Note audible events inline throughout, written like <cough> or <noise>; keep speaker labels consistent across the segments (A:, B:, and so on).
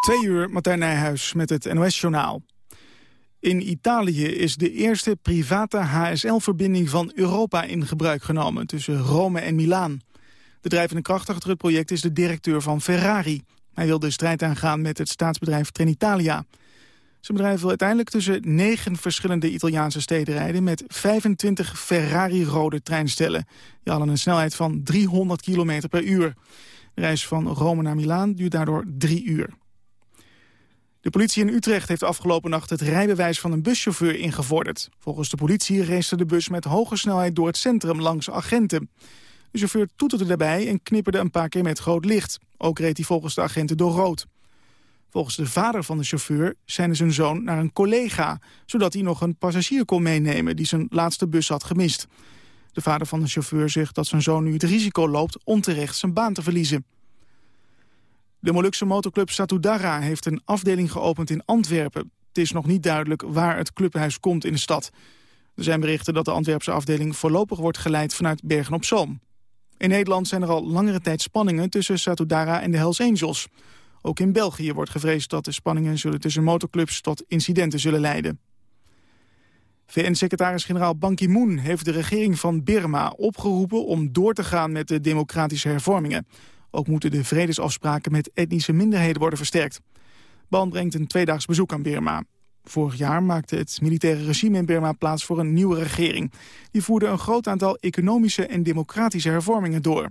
A: Twee uur, Martijn Nijhuis met het NOS-journaal. In Italië is de eerste private HSL-verbinding van Europa in gebruik genomen... tussen Rome en Milaan. De drijvende kracht achter het project is de directeur van Ferrari. Hij wil de strijd aangaan met het staatsbedrijf Trenitalia. Zijn bedrijf wil uiteindelijk tussen negen verschillende Italiaanse steden rijden... met 25 Ferrari-rode treinstellen. Die hadden een snelheid van 300 km per uur. De reis van Rome naar Milaan duurt daardoor drie uur. De politie in Utrecht heeft afgelopen nacht het rijbewijs van een buschauffeur ingevorderd. Volgens de politie race de bus met hoge snelheid door het centrum langs agenten. De chauffeur toeterde daarbij en knipperde een paar keer met groot licht. Ook reed hij volgens de agenten door rood. Volgens de vader van de chauffeur zijn zijn zoon naar een collega... zodat hij nog een passagier kon meenemen die zijn laatste bus had gemist. De vader van de chauffeur zegt dat zijn zoon nu het risico loopt... onterecht zijn baan te verliezen. De Molukse motorclub Satudara heeft een afdeling geopend in Antwerpen. Het is nog niet duidelijk waar het clubhuis komt in de stad. Er zijn berichten dat de Antwerpse afdeling voorlopig wordt geleid vanuit Bergen-op-Zoom. In Nederland zijn er al langere tijd spanningen tussen Satudara en de Hells Angels. Ook in België wordt gevreesd dat de spanningen zullen tussen motorclubs tot incidenten zullen leiden. VN-secretaris-generaal Ban Ki-moon heeft de regering van Birma opgeroepen om door te gaan met de democratische hervormingen. Ook moeten de vredesafspraken met etnische minderheden worden versterkt. Ban brengt een tweedaags bezoek aan Birma. Vorig jaar maakte het militaire regime in Burma plaats voor een nieuwe regering. Die voerde een groot aantal economische en democratische hervormingen door.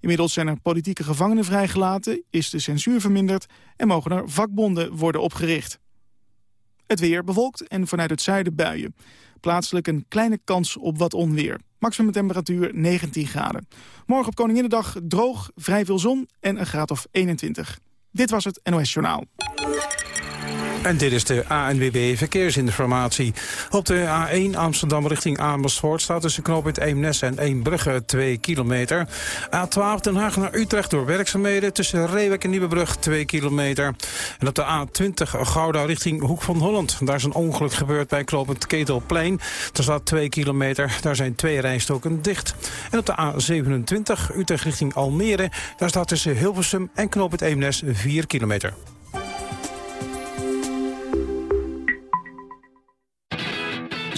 A: Inmiddels zijn er politieke gevangenen vrijgelaten, is de censuur verminderd... en mogen er vakbonden worden opgericht. Het weer bewolkt en vanuit het zuiden buien. Plaatselijk een kleine kans op wat onweer. Maximum temperatuur 19 graden. Morgen op Koninginnedag droog, vrij veel zon en een graad of 21. Dit was het NOS Journaal.
B: En dit is de ANWB Verkeersinformatie. Op de A1 Amsterdam richting Amersfoort staat tussen knooppunt Eemnes en Eembrugge 2 kilometer. A12 Den Haag naar Utrecht door werkzaamheden tussen Reewek en Nieuwebrug 2 kilometer. En op de A20 Gouda richting Hoek van Holland. Daar is een ongeluk gebeurd bij knooppunt Ketelplein. Er staat 2 kilometer, daar zijn twee rijstoken dicht. En op de A27 Utrecht richting Almere. Daar staat tussen Hilversum en knooppunt Eemnes 4 kilometer.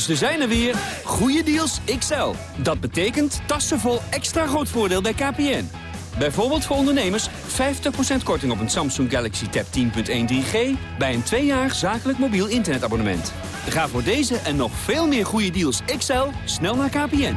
C: Ze zijn er weer. Goede deals XL. Dat betekent tassenvol extra groot voordeel bij KPN. Bijvoorbeeld voor ondernemers 50% korting op een Samsung Galaxy Tab 10.1 3G... bij een tweejarig zakelijk mobiel internetabonnement. Ga voor deze en nog veel meer goede deals XL snel naar KPN.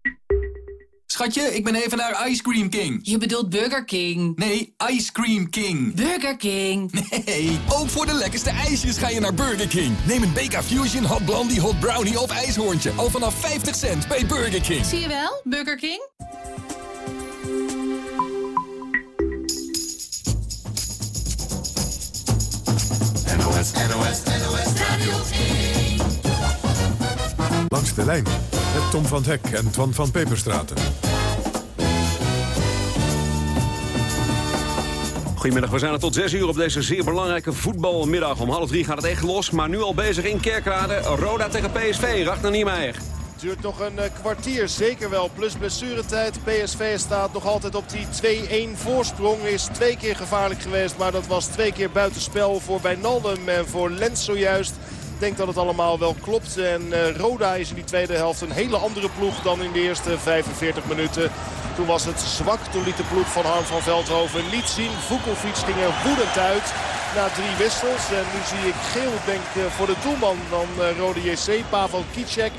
C: Schatje, ik ben even naar Ice Cream King.
D: Je bedoelt Burger King.
C: Nee, Ice Cream King.
D: Burger King.
C: Nee, ook voor de lekkerste ijsjes ga je naar Burger King. Neem een BK Fusion, Hot Blondie, Hot Brownie of ijshoorntje. Al vanaf 50 cent bij Burger King.
D: Zie je wel, Burger King?
E: NOS, NOS, NOS Radio 1.
F: Langs de lijn met Tom van Hek en Twan van Peperstraten.
G: Goedemiddag, we zijn er tot 6 uur op deze zeer belangrijke voetbalmiddag. Om half drie gaat het echt los, maar nu al bezig in Kerkrade. Roda tegen PSV, Ragnar Niemeyer.
H: Duurt nog een eh, kwartier, zeker wel. Plus blessuretijd. PSV staat nog altijd op die 2-1 voorsprong. Is twee keer gevaarlijk geweest, maar dat was twee keer buitenspel voor Wijnaldum en voor Lens zojuist. Ik denk dat het allemaal wel klopt. En uh, Roda is in die tweede helft een hele andere ploeg dan in de eerste 45 minuten. Toen was het zwak. Toen liet de ploeg van Harm van Veldhoven niet zien. Vukovic ging er woedend uit na drie wissels. En nu zie ik geel denk uh, voor de doelman van uh, Rode JC, Pavel Kicek.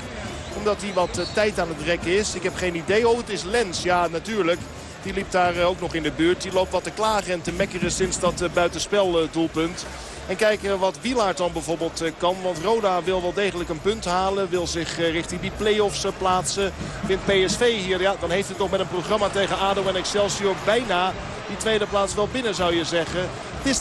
H: Omdat hij wat tijd aan het rekken is. Ik heb geen idee. Oh, het is Lens. Ja, natuurlijk. Die liep daar ook nog in de buurt. Die loopt wat te klagen en te mekkeren sinds dat buitenspel doelpunt. En kijken wat Wielaert dan bijvoorbeeld eh, kan. Want Roda wil wel degelijk een punt halen. Wil zich eh, richting die play-offs eh, plaatsen. Vindt PSV hier, ja, dan heeft het toch met een programma tegen ADO en Excelsior bijna die tweede plaats wel binnen zou je zeggen. Het is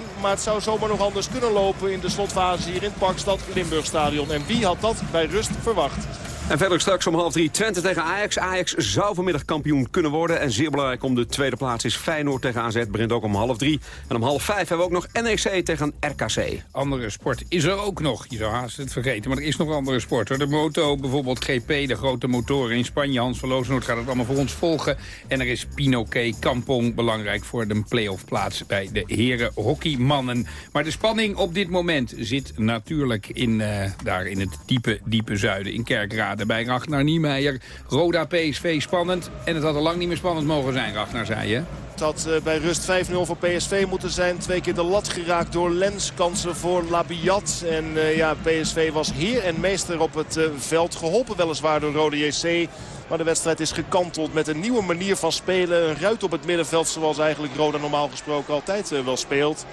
H: 2-1, maar het zou zomaar nog anders kunnen lopen in de slotfase hier in het Parkstad Limburgstadion. En wie had dat bij rust verwacht?
G: En verder straks om half drie Twente tegen Ajax. Ajax zou vanmiddag kampioen kunnen worden. En zeer belangrijk om de tweede plaats is Feyenoord tegen AZ. Begint ook om half drie. En om half vijf hebben we ook nog NEC tegen RKC.
I: Andere sport is er ook nog. Je zou haast het vergeten, maar er is nog andere sport. Hoor. De moto, bijvoorbeeld GP, de grote motoren in Spanje. Hans van Loosenoord gaat het allemaal voor ons volgen. En er is Pinoquet Kampong belangrijk voor de play-off plaats bij de heren hockeymannen. Maar de spanning op dit moment zit natuurlijk in, uh, daar in het diepe, diepe zuiden. In Kerkrade bij Ragnar Niemeyer. Roda PSV spannend. En het had al lang niet meer spannend mogen zijn, Ragnar, zei je.
H: Het had uh, bij rust 5-0 voor PSV moeten zijn. Twee keer de lat geraakt door Lens. Kansen voor Labiat. En uh, ja, PSV was heer en meester op het uh, veld. Geholpen weliswaar door Rode JC. Maar de wedstrijd is gekanteld met een nieuwe manier van spelen. Een ruit op het middenveld zoals eigenlijk Roda normaal gesproken altijd wel speelt. 2-1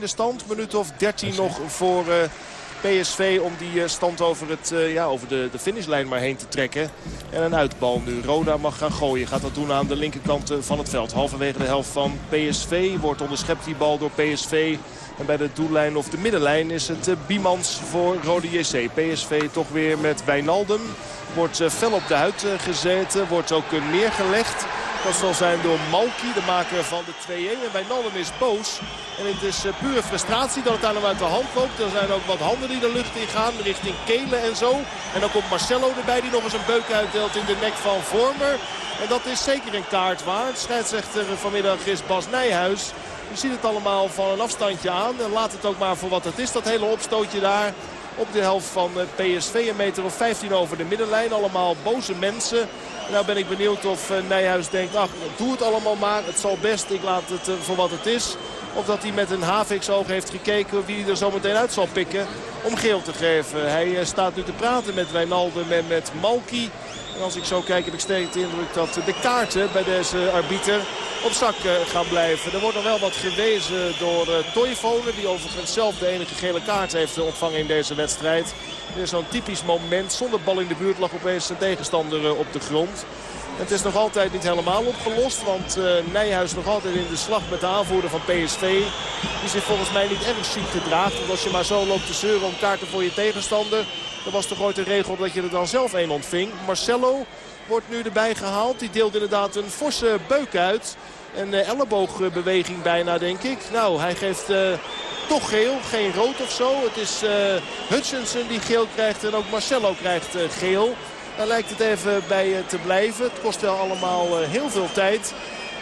H: de stand. Minuut of 13 nog voor... PSV om die eh, stand over, het, eh, ja, over de, de finishlijn maar heen te trekken. En een uitbal nu. Roda mag gaan gooien. Gaat dat doen aan de linkerkant eh, van het veld. Halverwege de helft van PSV. Wordt onderschept die bal door PSV. En bij de doellijn of de middenlijn is het Biemans voor Rode JC. PSV toch weer met Wijnaldum. Wordt fel op de huid gezeten. Wordt ook neergelegd. Dat zal zijn door Malki, de maker van de 2-1. En Wijnaldum is boos. En het is uh, pure frustratie dat het aan hem uit de hand loopt. Er zijn ook wat handen die de lucht in gaan richting Kelen en zo. En dan komt Marcelo erbij die nog eens een beuk uitdeelt in de nek van Vormer. En dat is zeker een kaart waard. Scheidsrechter vanmiddag is Bas Nijhuis. Je ziet het allemaal van een afstandje aan. En laat het ook maar voor wat het is, dat hele opstootje daar op de helft van PSV. Een meter of 15 over de middenlijn. Allemaal boze mensen. Nou ben ik benieuwd of eh, Nijhuis denkt, ach, doe het allemaal maar. Het zal best, ik laat het eh, voor wat het is. Of dat hij met een Havix-oog heeft gekeken wie hij er zo meteen uit zal pikken om geel te geven. Hij eh, staat nu te praten met Wijnaldum en met Malki. En als ik zo kijk heb ik steeds de indruk dat de kaarten bij deze arbiter op zak gaan blijven. Er wordt nog wel wat gewezen door Toivonen. Die overigens zelf de enige gele kaart heeft ontvangen in deze wedstrijd. Is zo'n typisch moment. Zonder bal in de buurt lag opeens zijn tegenstander eh, op de grond. Het is nog altijd niet helemaal opgelost. Want uh, Nijhuis nog altijd in de slag met de aanvoerder van PSV. Die zich volgens mij niet erg chic gedraagt. Want als je maar zo loopt te zeuren om kaarten voor je tegenstander. Dan was toch ooit de regel dat je er dan zelf één ontving. Marcelo wordt nu erbij gehaald. Die deelt inderdaad een forse beuk uit. Een uh, elleboogbeweging bijna denk ik. Nou, hij geeft uh, toch geel. Geen rood of zo. Het is uh, Hutchinson die geel krijgt en ook Marcelo krijgt geel. Daar lijkt het even bij te blijven. Het kost wel allemaal heel veel tijd.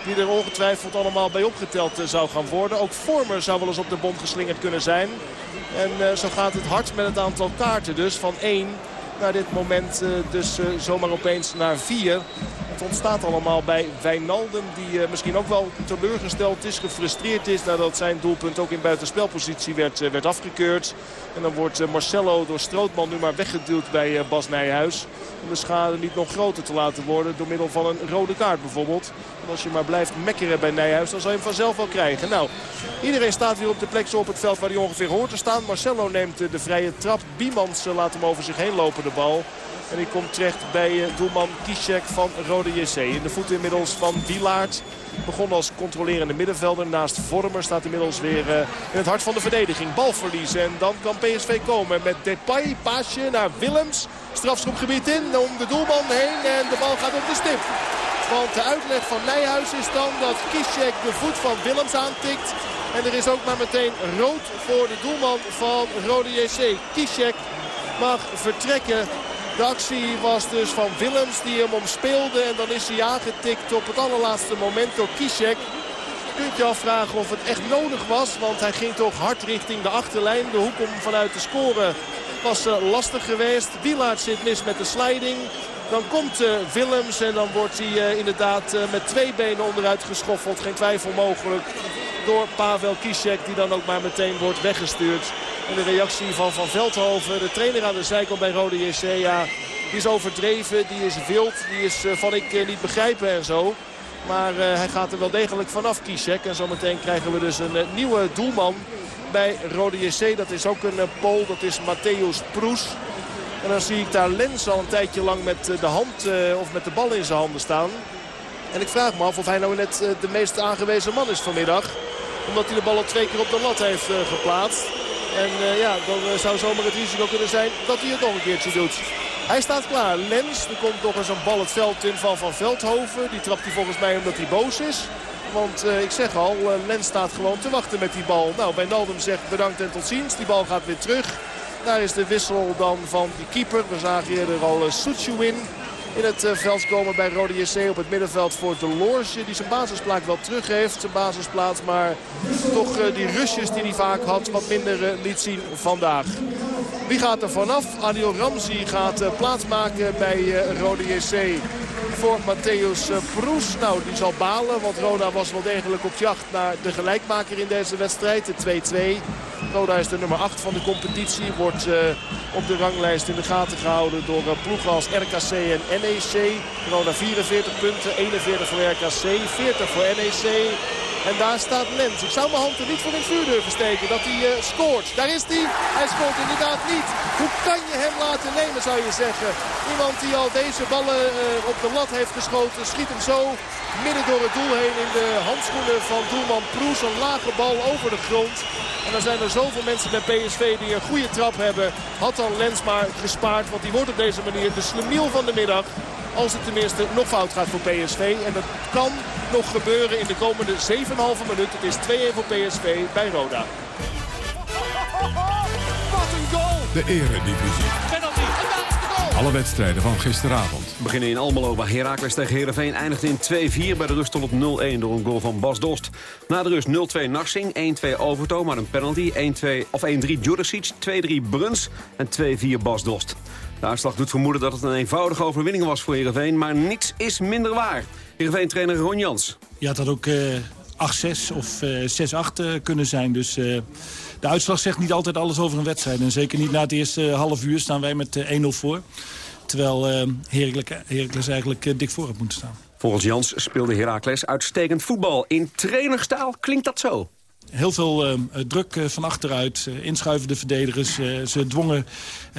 H: Die er ongetwijfeld allemaal bij opgeteld zou gaan worden. Ook Vormer zou wel eens op de bond geslingerd kunnen zijn. En zo gaat het hard met het aantal kaarten dus. Van 1 naar dit moment dus zomaar opeens naar 4 ontstaat allemaal bij Wijnaldum. Die uh, misschien ook wel teleurgesteld is, gefrustreerd is. Nadat zijn doelpunt ook in buitenspelpositie werd, werd afgekeurd. En dan wordt Marcelo door Strootman nu maar weggeduwd bij Bas Nijhuis. Om de schade niet nog groter te laten worden door middel van een rode kaart bijvoorbeeld. Als je maar blijft mekkeren bij Nijhuis, dan zal je hem vanzelf wel krijgen. Nou, iedereen staat weer op de plek zo op het veld waar hij ongeveer hoort te staan. Marcelo neemt de vrije trap. Biemans laat hem over zich heen lopen bal. En die komt terecht bij doelman Kishek van Rode JC. In de voeten inmiddels van Wilaert. Begon als controlerende middenvelder. Naast Vormer staat inmiddels weer uh, in het hart van de verdediging. Balverlies. En dan kan PSV komen met Depay. Paasje naar Willems. Strafschopgebied in. Om de doelman heen. En de bal gaat op de stip. Want de uitleg van Nijhuis is dan dat Kishek de voet van Willems aantikt. En er is ook maar meteen rood voor de doelman van Rode JC. Kishek mag vertrekken De actie was dus van Willems die hem omspeelde. En dan is hij aangetikt op het allerlaatste moment door Kishek. Je kunt je afvragen of het echt nodig was. Want hij ging toch hard richting de achterlijn. De hoek om vanuit te scoren was uh, lastig geweest. Wielaert zit mis met de sliding. Dan komt uh, Willems en dan wordt hij uh, inderdaad met twee benen onderuit geschoffeld. Geen twijfel mogelijk door Pavel Kishek die dan ook maar meteen wordt weggestuurd. En de reactie van Van Veldhoven, de trainer aan de zijkant bij Rode JC, ja, die is overdreven, die is wild, die is van ik niet begrijpen en zo. Maar uh, hij gaat er wel degelijk vanaf, Kishek. En zometeen krijgen we dus een nieuwe doelman bij Rode JC. Dat is ook een Pool, dat is Matthäus Proes. En dan zie ik daar Lens al een tijdje lang met de hand of met de bal in zijn handen staan. En ik vraag me af of hij nou net de meest aangewezen man is vanmiddag. Omdat hij de bal al twee keer op de lat heeft geplaatst. En ja, dan zou zomaar het risico kunnen zijn dat hij het nog een keertje doet. Hij staat klaar. Lens, er komt nog eens een bal het veld in van Van Veldhoven. Die trapt hij volgens mij omdat hij boos is. Want uh, ik zeg al, Lens staat gewoon te wachten met die bal. Nou, Wijnaldum zegt bedankt en tot ziens. Die bal gaat weer terug. Daar is de wissel dan van die keeper. We zagen eerder al uh, in in het veld komen bij Rode JC op het middenveld voor De Loorge. Die zijn basisplaats wel terug heeft. Zijn basisplaats, maar toch die rusjes die hij vaak had wat minder liet zien vandaag. Wie gaat er vanaf? Adil Ramzi gaat plaatsmaken bij Rode JC voor Matthäus Proes. Nou, die zal balen, want Roda was wel degelijk op jacht naar de gelijkmaker in deze wedstrijd. De 2-2. Roda is de nummer 8 van de competitie. Wordt uh, op de ranglijst in de gaten gehouden door uh, ploegen als RKC en NEC. Roda 44 punten, 41 voor RKC, 40 voor NEC. En daar staat Lens. Ik zou mijn hand er niet voor in vuur durven steken dat hij uh, scoort. Daar is hij. Hij scoort inderdaad niet. Hoe kan je hem laten nemen zou je zeggen. Iemand die al deze ballen uh, op de lat heeft geschoten. Schiet hem zo midden door het doel heen in de handschoenen van doelman Proes. Een lage bal over de grond. En dan zijn er zoveel mensen bij PSV die een goede trap hebben. Had dan Lens maar gespaard. Want die wordt op deze manier de slemiel van de middag. Als het tenminste nog fout gaat voor PSV. En dat kan nog gebeuren in de komende 7,5 minuut. Het is 2-1 voor PSV bij Roda.
F: Wat een goal! De eredivisie.
H: Penalty.
F: Alle wedstrijden van gisteravond.
G: We beginnen in Almelo, waar Heracles tegen Heerenveen eindigt in 2-4. Bij de rust tot op 0-1 door een goal van Bas Dost. Na de rust 0-2 Narsing, 1-2 Overto, maar een penalty. 1-2 of 1-3 Juricic, 2-3 Bruns en 2-4 Bas Dost. De uitslag doet vermoeden dat het een eenvoudige overwinning was voor Heerenveen... maar niets is minder waar. Heerenveen-trainer Ron Jans.
J: Ja, het had ook uh, 8-6 of uh, 6-8 kunnen zijn. Dus de uitslag zegt niet altijd alles over een wedstrijd. En zeker niet na het eerste half uur staan wij met 1-0 voor. Terwijl Heracles eigenlijk dik voor had moeten staan.
G: Volgens Jans speelde Heracles uitstekend voetbal. In trainerstaal klinkt dat zo.
J: Heel veel uh, druk uh, van achteruit, uh, inschuivende verdedigers. ze dwongen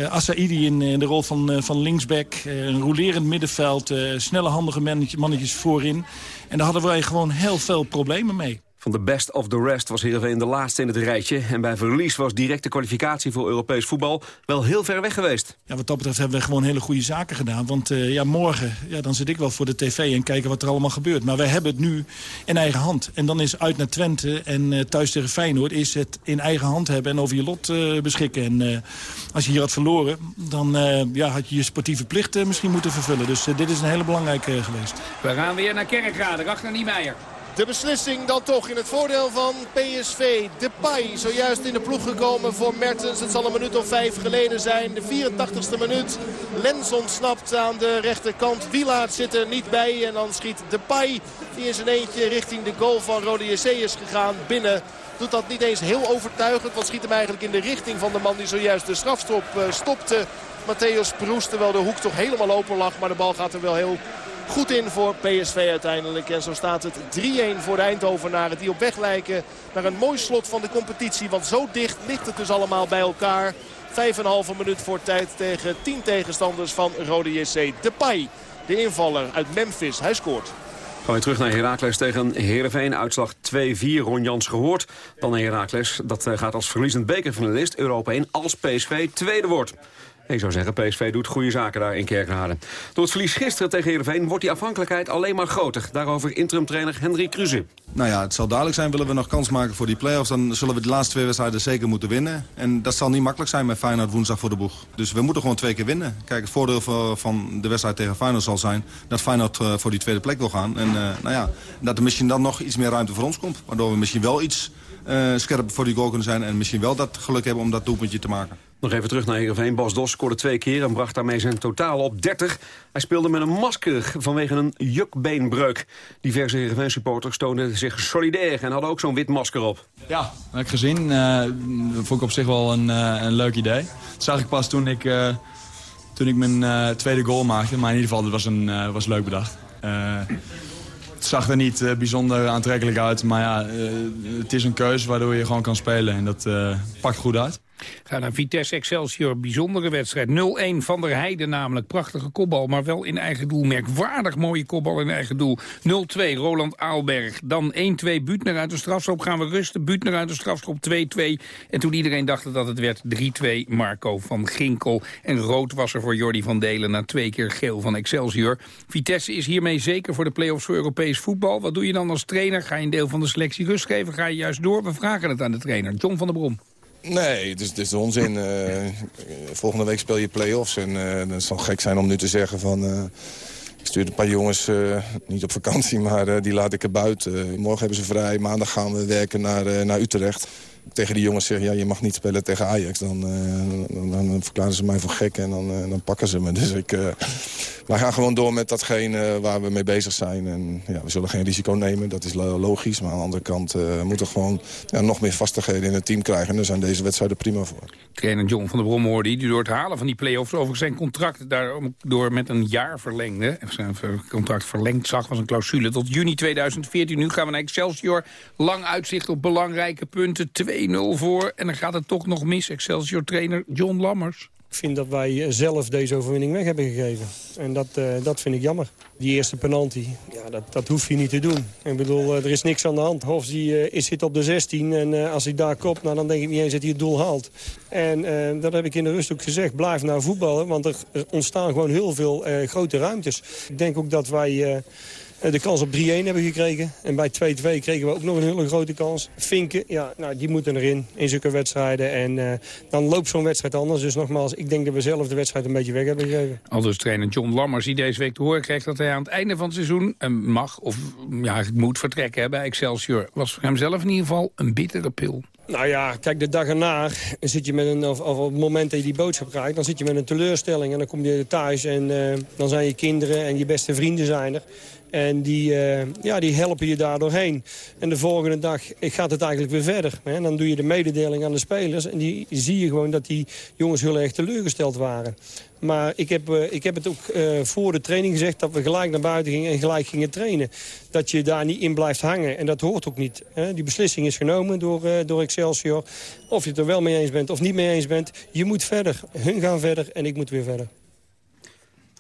J: Assaidi in, in, de rol van, van linksback. een rolerend middenveld, snelle handige mannetjes voorin. En daar hadden wij gewoon heel veel problemen mee.
G: Van de best of the rest was Heerenveen de laatste in het rijtje. En bij verlies was directe kwalificatie voor Europees voetbal wel heel ver weg geweest.
J: Ja, wat dat betreft hebben we gewoon hele goede zaken gedaan. Want uh, ja, morgen ja, dan zit ik wel voor de tv en kijken wat er allemaal gebeurt. Maar wij hebben het nu in eigen hand. En dan is uit naar Twente en uh, thuis tegen Feyenoord... is het in eigen hand hebben en over je lot uh, beschikken. En als je hier had verloren, dan ja, had je je sportieve plicht misschien moeten vervullen. Dus dit is een hele belangrijke geweest.
I: We gaan weer naar Kerkrade, Ragnar Niemeyer.
H: De beslissing dan toch in het voordeel van PSV. Depay zojuist in de ploeg gekomen voor Mertens. Het zal een minuut of vijf geleden zijn. De 84ste minuut. Lens ontsnapt aan de rechterkant. Wielaert zit er niet bij. En dan schiet Depay die in zijn eentje richting de goal van Rode JC is gegaan binnen. Doet dat niet eens heel overtuigend. Want schiet hem eigenlijk in de richting van de man die zojuist de strafstop stopte. Matthäus Proest terwijl de hoek toch helemaal open lag. Maar de bal gaat er wel heel goed in voor PSV uiteindelijk. En zo staat het 3-1 voor de Eindhovenaren die op weg lijken naar een mooi slot van de competitie. Want zo dicht ligt het dus allemaal bij elkaar. 5,5 minuut voor tijd tegen 10 tegenstanders van Rode JC. Depay, de invaller uit Memphis, hij scoort.
G: Gaan we terug naar Heracles tegen Heerenveen. Uitslag 2-4, Ron Jans gehoord. Dan Heracles, dat eh, gaat als verliezend bekerfinalist Europa 1 als PSV tweede wordt. Zou zeggen, PSV doet goede zaken daar in Kerkrade. Door het verlies gisteren tegen Heerenveen wordt die afhankelijkheid alleen maar groter. Daarover interimtrainer Hendrik Kruse.
K: Nou ja, het zal duidelijk zijn. Willen we nog kans maken voor die play-offs... dan zullen we de laatste twee wedstrijden zeker moeten winnen. En dat zal niet makkelijk zijn met Feyenoord woensdag voor de boeg. Dus we moeten gewoon twee keer winnen. Kijk, het voordeel van de wedstrijd tegen Feyenoord zal zijn... dat Feyenoord eh, voor die tweede plek wil gaan. En uh, nou ja, dat er misschien dan nog iets meer ruimte voor ons komt. Waardoor we misschien wel iets uh, scherp voor die goal kunnen zijn... en misschien wel dat geluk hebben om dat doelpuntje te maken.
G: Nog even terug naar Heerenveen. Bas Dos scoorde twee keer en bracht daarmee zijn totaal op 30. Hij speelde met een masker vanwege een jukbeenbreuk. Diverse Heerenveen-supporters toonden zich solidair en hadden ook zo'n wit masker op.
L: Ja, dat heb ik gezien. Uh, vond ik op zich wel een, uh, een leuk idee. Dat zag ik pas toen ik, uh, toen ik mijn tweede goal maakte. Maar in ieder geval, dat was, een, was leuk bedacht. Het zag er niet bijzonder aantrekkelijk uit. Maar ja, het is een keuze waardoor je gewoon kan spelen. En dat pakt goed uit.
I: Ga naar Vitesse Excelsior, bijzondere wedstrijd. 0-1 van der Heijden namelijk. Prachtige kopbal, maar wel in eigen doel. Merkwaardig mooie kopbal in eigen doel. 0-2 Roland Aalberg. Dan 1-2 Buutner uit de strafschop. Gaan we rusten. Buutner uit de strafschop 2-2. En toen iedereen dacht dat het werd 3-2 Marco van Ginkel. En rood was er voor Jordi van Delen na twee keer geel van Excelsior. Vitesse is hiermee zeker voor de play-offs voor Europees voetbal. Wat doe je dan als trainer? Ga je een deel van de selectie rust geven? Ga je juist door? We vragen het aan de trainer. John van der Brom.
M: Nee, het is, is onzin. Uh, volgende week speel je play-offs. En uh, het zal gek zijn om nu te zeggen van... Uh, ik stuur een paar jongens, niet op vakantie, <laughs> maar die laat ik er buiten. morgen hebben ze vrij, maandag gaan we werken naar, naar Utrecht tegen die jongens zeg, ja, je mag niet spelen tegen Ajax. Dan, dan, dan, verklaren ze mij voor gek en dan, dan pakken ze me. <laughs> Dus ik, uh, wij gaan gewoon door met datgene waar we mee bezig zijn. En ja, we zullen geen risico nemen, dat is logisch. Maar aan de andere kant uh, moeten we gewoon ja, nog meer vastigheden in het team krijgen. En daar zijn deze wedstrijden prima voor.
I: Trainer John van der Brom hoorde die door het halen van die play-offs... over zijn contract daardoor met een jaar verlengde. Zijn contract verlengd zag, was een clausule tot juni 2014. Nu gaan we naar Excelsior. Lang uitzicht op belangrijke punten. 2-0 voor en dan gaat het toch nog mis. Excelsior-trainer John Lammers.
N: Ik vind dat wij zelf deze overwinning weg hebben gegeven. En dat, uh, dat vind ik jammer. Die eerste penalty, ja, dat, dat hoef je niet te doen. Ik bedoel, uh, er is niks aan de hand. Hofs die, uh, zit op de 16 en als hij daar kopt, nou, dan denk ik niet eens dat hij het doel haalt. En dat heb ik in de rust ook gezegd. Blijf nou voetballen, want er ontstaan gewoon heel veel grote ruimtes. Ik denk ook dat wij de kans op 3-1 hebben gekregen. En bij 2-2 kregen we ook nog een hele grote kans. Vinken, ja, nou, die moeten erin in zulke wedstrijden. En uh, dan loopt zo'n wedstrijd anders. Dus nogmaals, ik denk dat we zelf de wedstrijd een beetje weg hebben gegeven.
I: Aldus trainer John Lammers, die deze week te horen kreeg... dat hij aan het einde van het seizoen mag of ja, moet vertrekken bij Excelsior. Was voor hem zelf in ieder geval een bittere pil.
N: Nou ja, kijk, de dag erna zit je met een, of, op het moment dat je die boodschap krijgt... dan zit je met een teleurstelling en dan kom je thuis en uh, dan zijn je kinderen en je beste vrienden zijn er. En die, uh, ja, die helpen je daar doorheen. En de volgende dag gaat het eigenlijk weer verder. Hè? En dan doe je de mededeling aan de spelers. En die zie je gewoon dat die jongens heel erg teleurgesteld waren. Maar ik heb, uh, ik heb het ook uh, voor de training gezegd... dat we gelijk naar buiten gingen en gelijk gingen trainen. Dat je daar niet in blijft hangen. En dat hoort ook niet. Die beslissing is genomen door, uh, door Excelsior. Of je het er wel mee eens bent of niet mee eens bent. Je moet verder. Hun gaan verder en ik moet weer verder.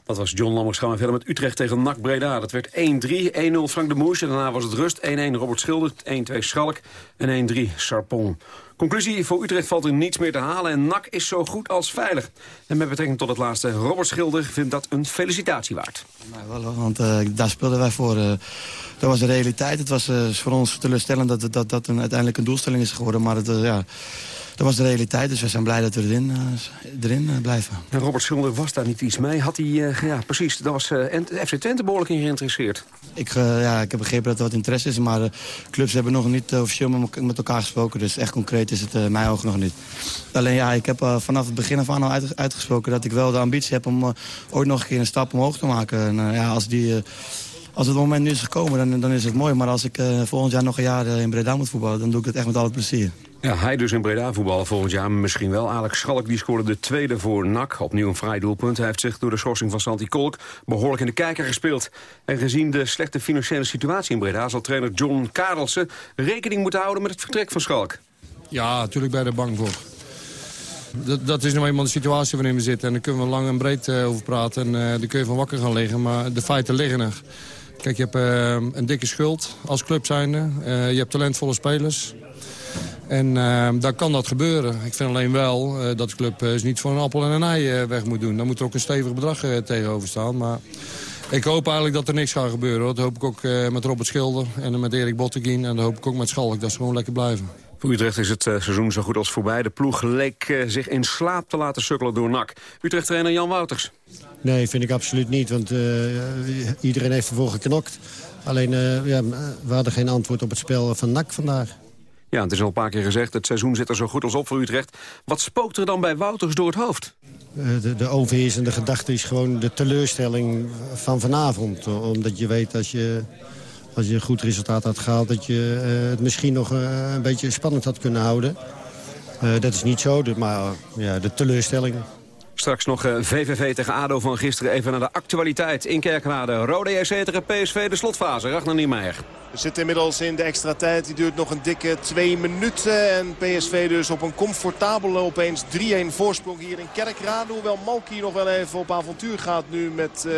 G: Dat was John Lammers. Gaan we verder met Utrecht tegen NAC Breda. Dat werd 1-3, 1-0 Frank de Moes. En daarna was het rust. 1-1 Robert Schilder, 1-2 Schalk en 1-3 Sarpon. Conclusie, voor Utrecht valt er niets meer te halen en NAC is zo goed als veilig. En met betrekking tot het laatste, Robert Schilder vindt dat een felicitatie waard.
O: Nou, wel, want uh, daar speelden wij voor. Uh, dat was de realiteit. Het was uh, voor ons teleurstellend dat dat, dat een, uiteindelijk een doelstelling is geworden. Maar het, ja, dat was de realiteit, dus we zijn blij dat we erin, uh, erin uh, blijven.
G: En Robert Schilder was daar niet iets mee. Had hij, uh, ja precies, daar was FC Twente behoorlijk in geïnteresseerd.
O: Ik, ja, ik heb begrepen dat er wat interesse is, maar clubs hebben nog niet officieel met, elkaar gesproken. Dus echt concreet is het mijn ogen nog niet. Alleen ja, ik heb vanaf het begin af aan al uit, uitgesproken dat ik wel de ambitie heb om ooit nog een keer een stap omhoog te maken. En ja, als die... Als het moment nu is gekomen, dan, dan is het mooi. Maar als ik volgend jaar nog een jaar in Breda moet voetballen... dan doe ik het echt met al het plezier.
G: Ja, hij dus in Breda voetballen volgend jaar. Misschien wel. Alex Schalk die scoorde de tweede voor NAC. Opnieuw een vrij doelpunt. Hij heeft zich door de schorsing van Santi Kolk behoorlijk in de kijker gespeeld. En gezien de slechte financiële situatie in Breda... zal trainer John Karelsen rekening moeten houden met het vertrek van Schalk.
P: Ja, natuurlijk ben je er bang voor. Dat, dat is nou eenmaal de situatie waarin we zitten. En daar kunnen we lang en breed uh, over praten. En uh, daar kun je van wakker gaan liggen. Maar de feiten liggen er. Kijk, je hebt uh, een dikke schuld als club zijnde. je hebt talentvolle spelers. En uh, dan kan dat gebeuren. Ik vind alleen wel dat de club uh, niet voor een appel en een ei weg moet doen. Daar moet er ook een stevig bedrag tegenover staan. Maar ik hoop eigenlijk dat er niks gaat gebeuren. Dat hoop ik ook met Robert Schilder en met Erik Botteguin. En dat hoop ik ook met Schalk, dat ze gewoon lekker blijven.
G: Voor Utrecht is het seizoen zo goed als voorbij. De ploeg leek zich in slaap te laten sukkelen door NAC. Utrecht-trainer Jan Wouters.
Q: Nee, vind ik absoluut niet. Want iedereen heeft ervoor geknokt. Alleen, ja, we hadden geen antwoord op het spel van NAC vandaag.
G: Ja, het is al een paar keer gezegd, het seizoen zit er zo goed als op voor Utrecht. Wat spookt er dan bij Wouters door het hoofd?
Q: De, de overheersende gedachte is gewoon de teleurstelling van vanavond. Omdat je weet als je, als je een goed resultaat had gehaald... dat je uh, het misschien nog uh, een beetje spannend had kunnen houden. Uh, dat is niet zo, maar ja, de teleurstelling.
G: Straks nog VVV eh, tegen ADO van gisteren. Even naar de actualiteit in Kerkrade. Rode JC tegen PSV, de slotfase. Ragnar Niemeyer.
H: We zitten inmiddels in de extra tijd. Die duurt nog een dikke twee minuten. En PSV dus op een comfortabele opeens 3-1 voorsprong hier in Kerkrade. Hoewel Malki nog wel even op avontuur gaat nu met... Uh,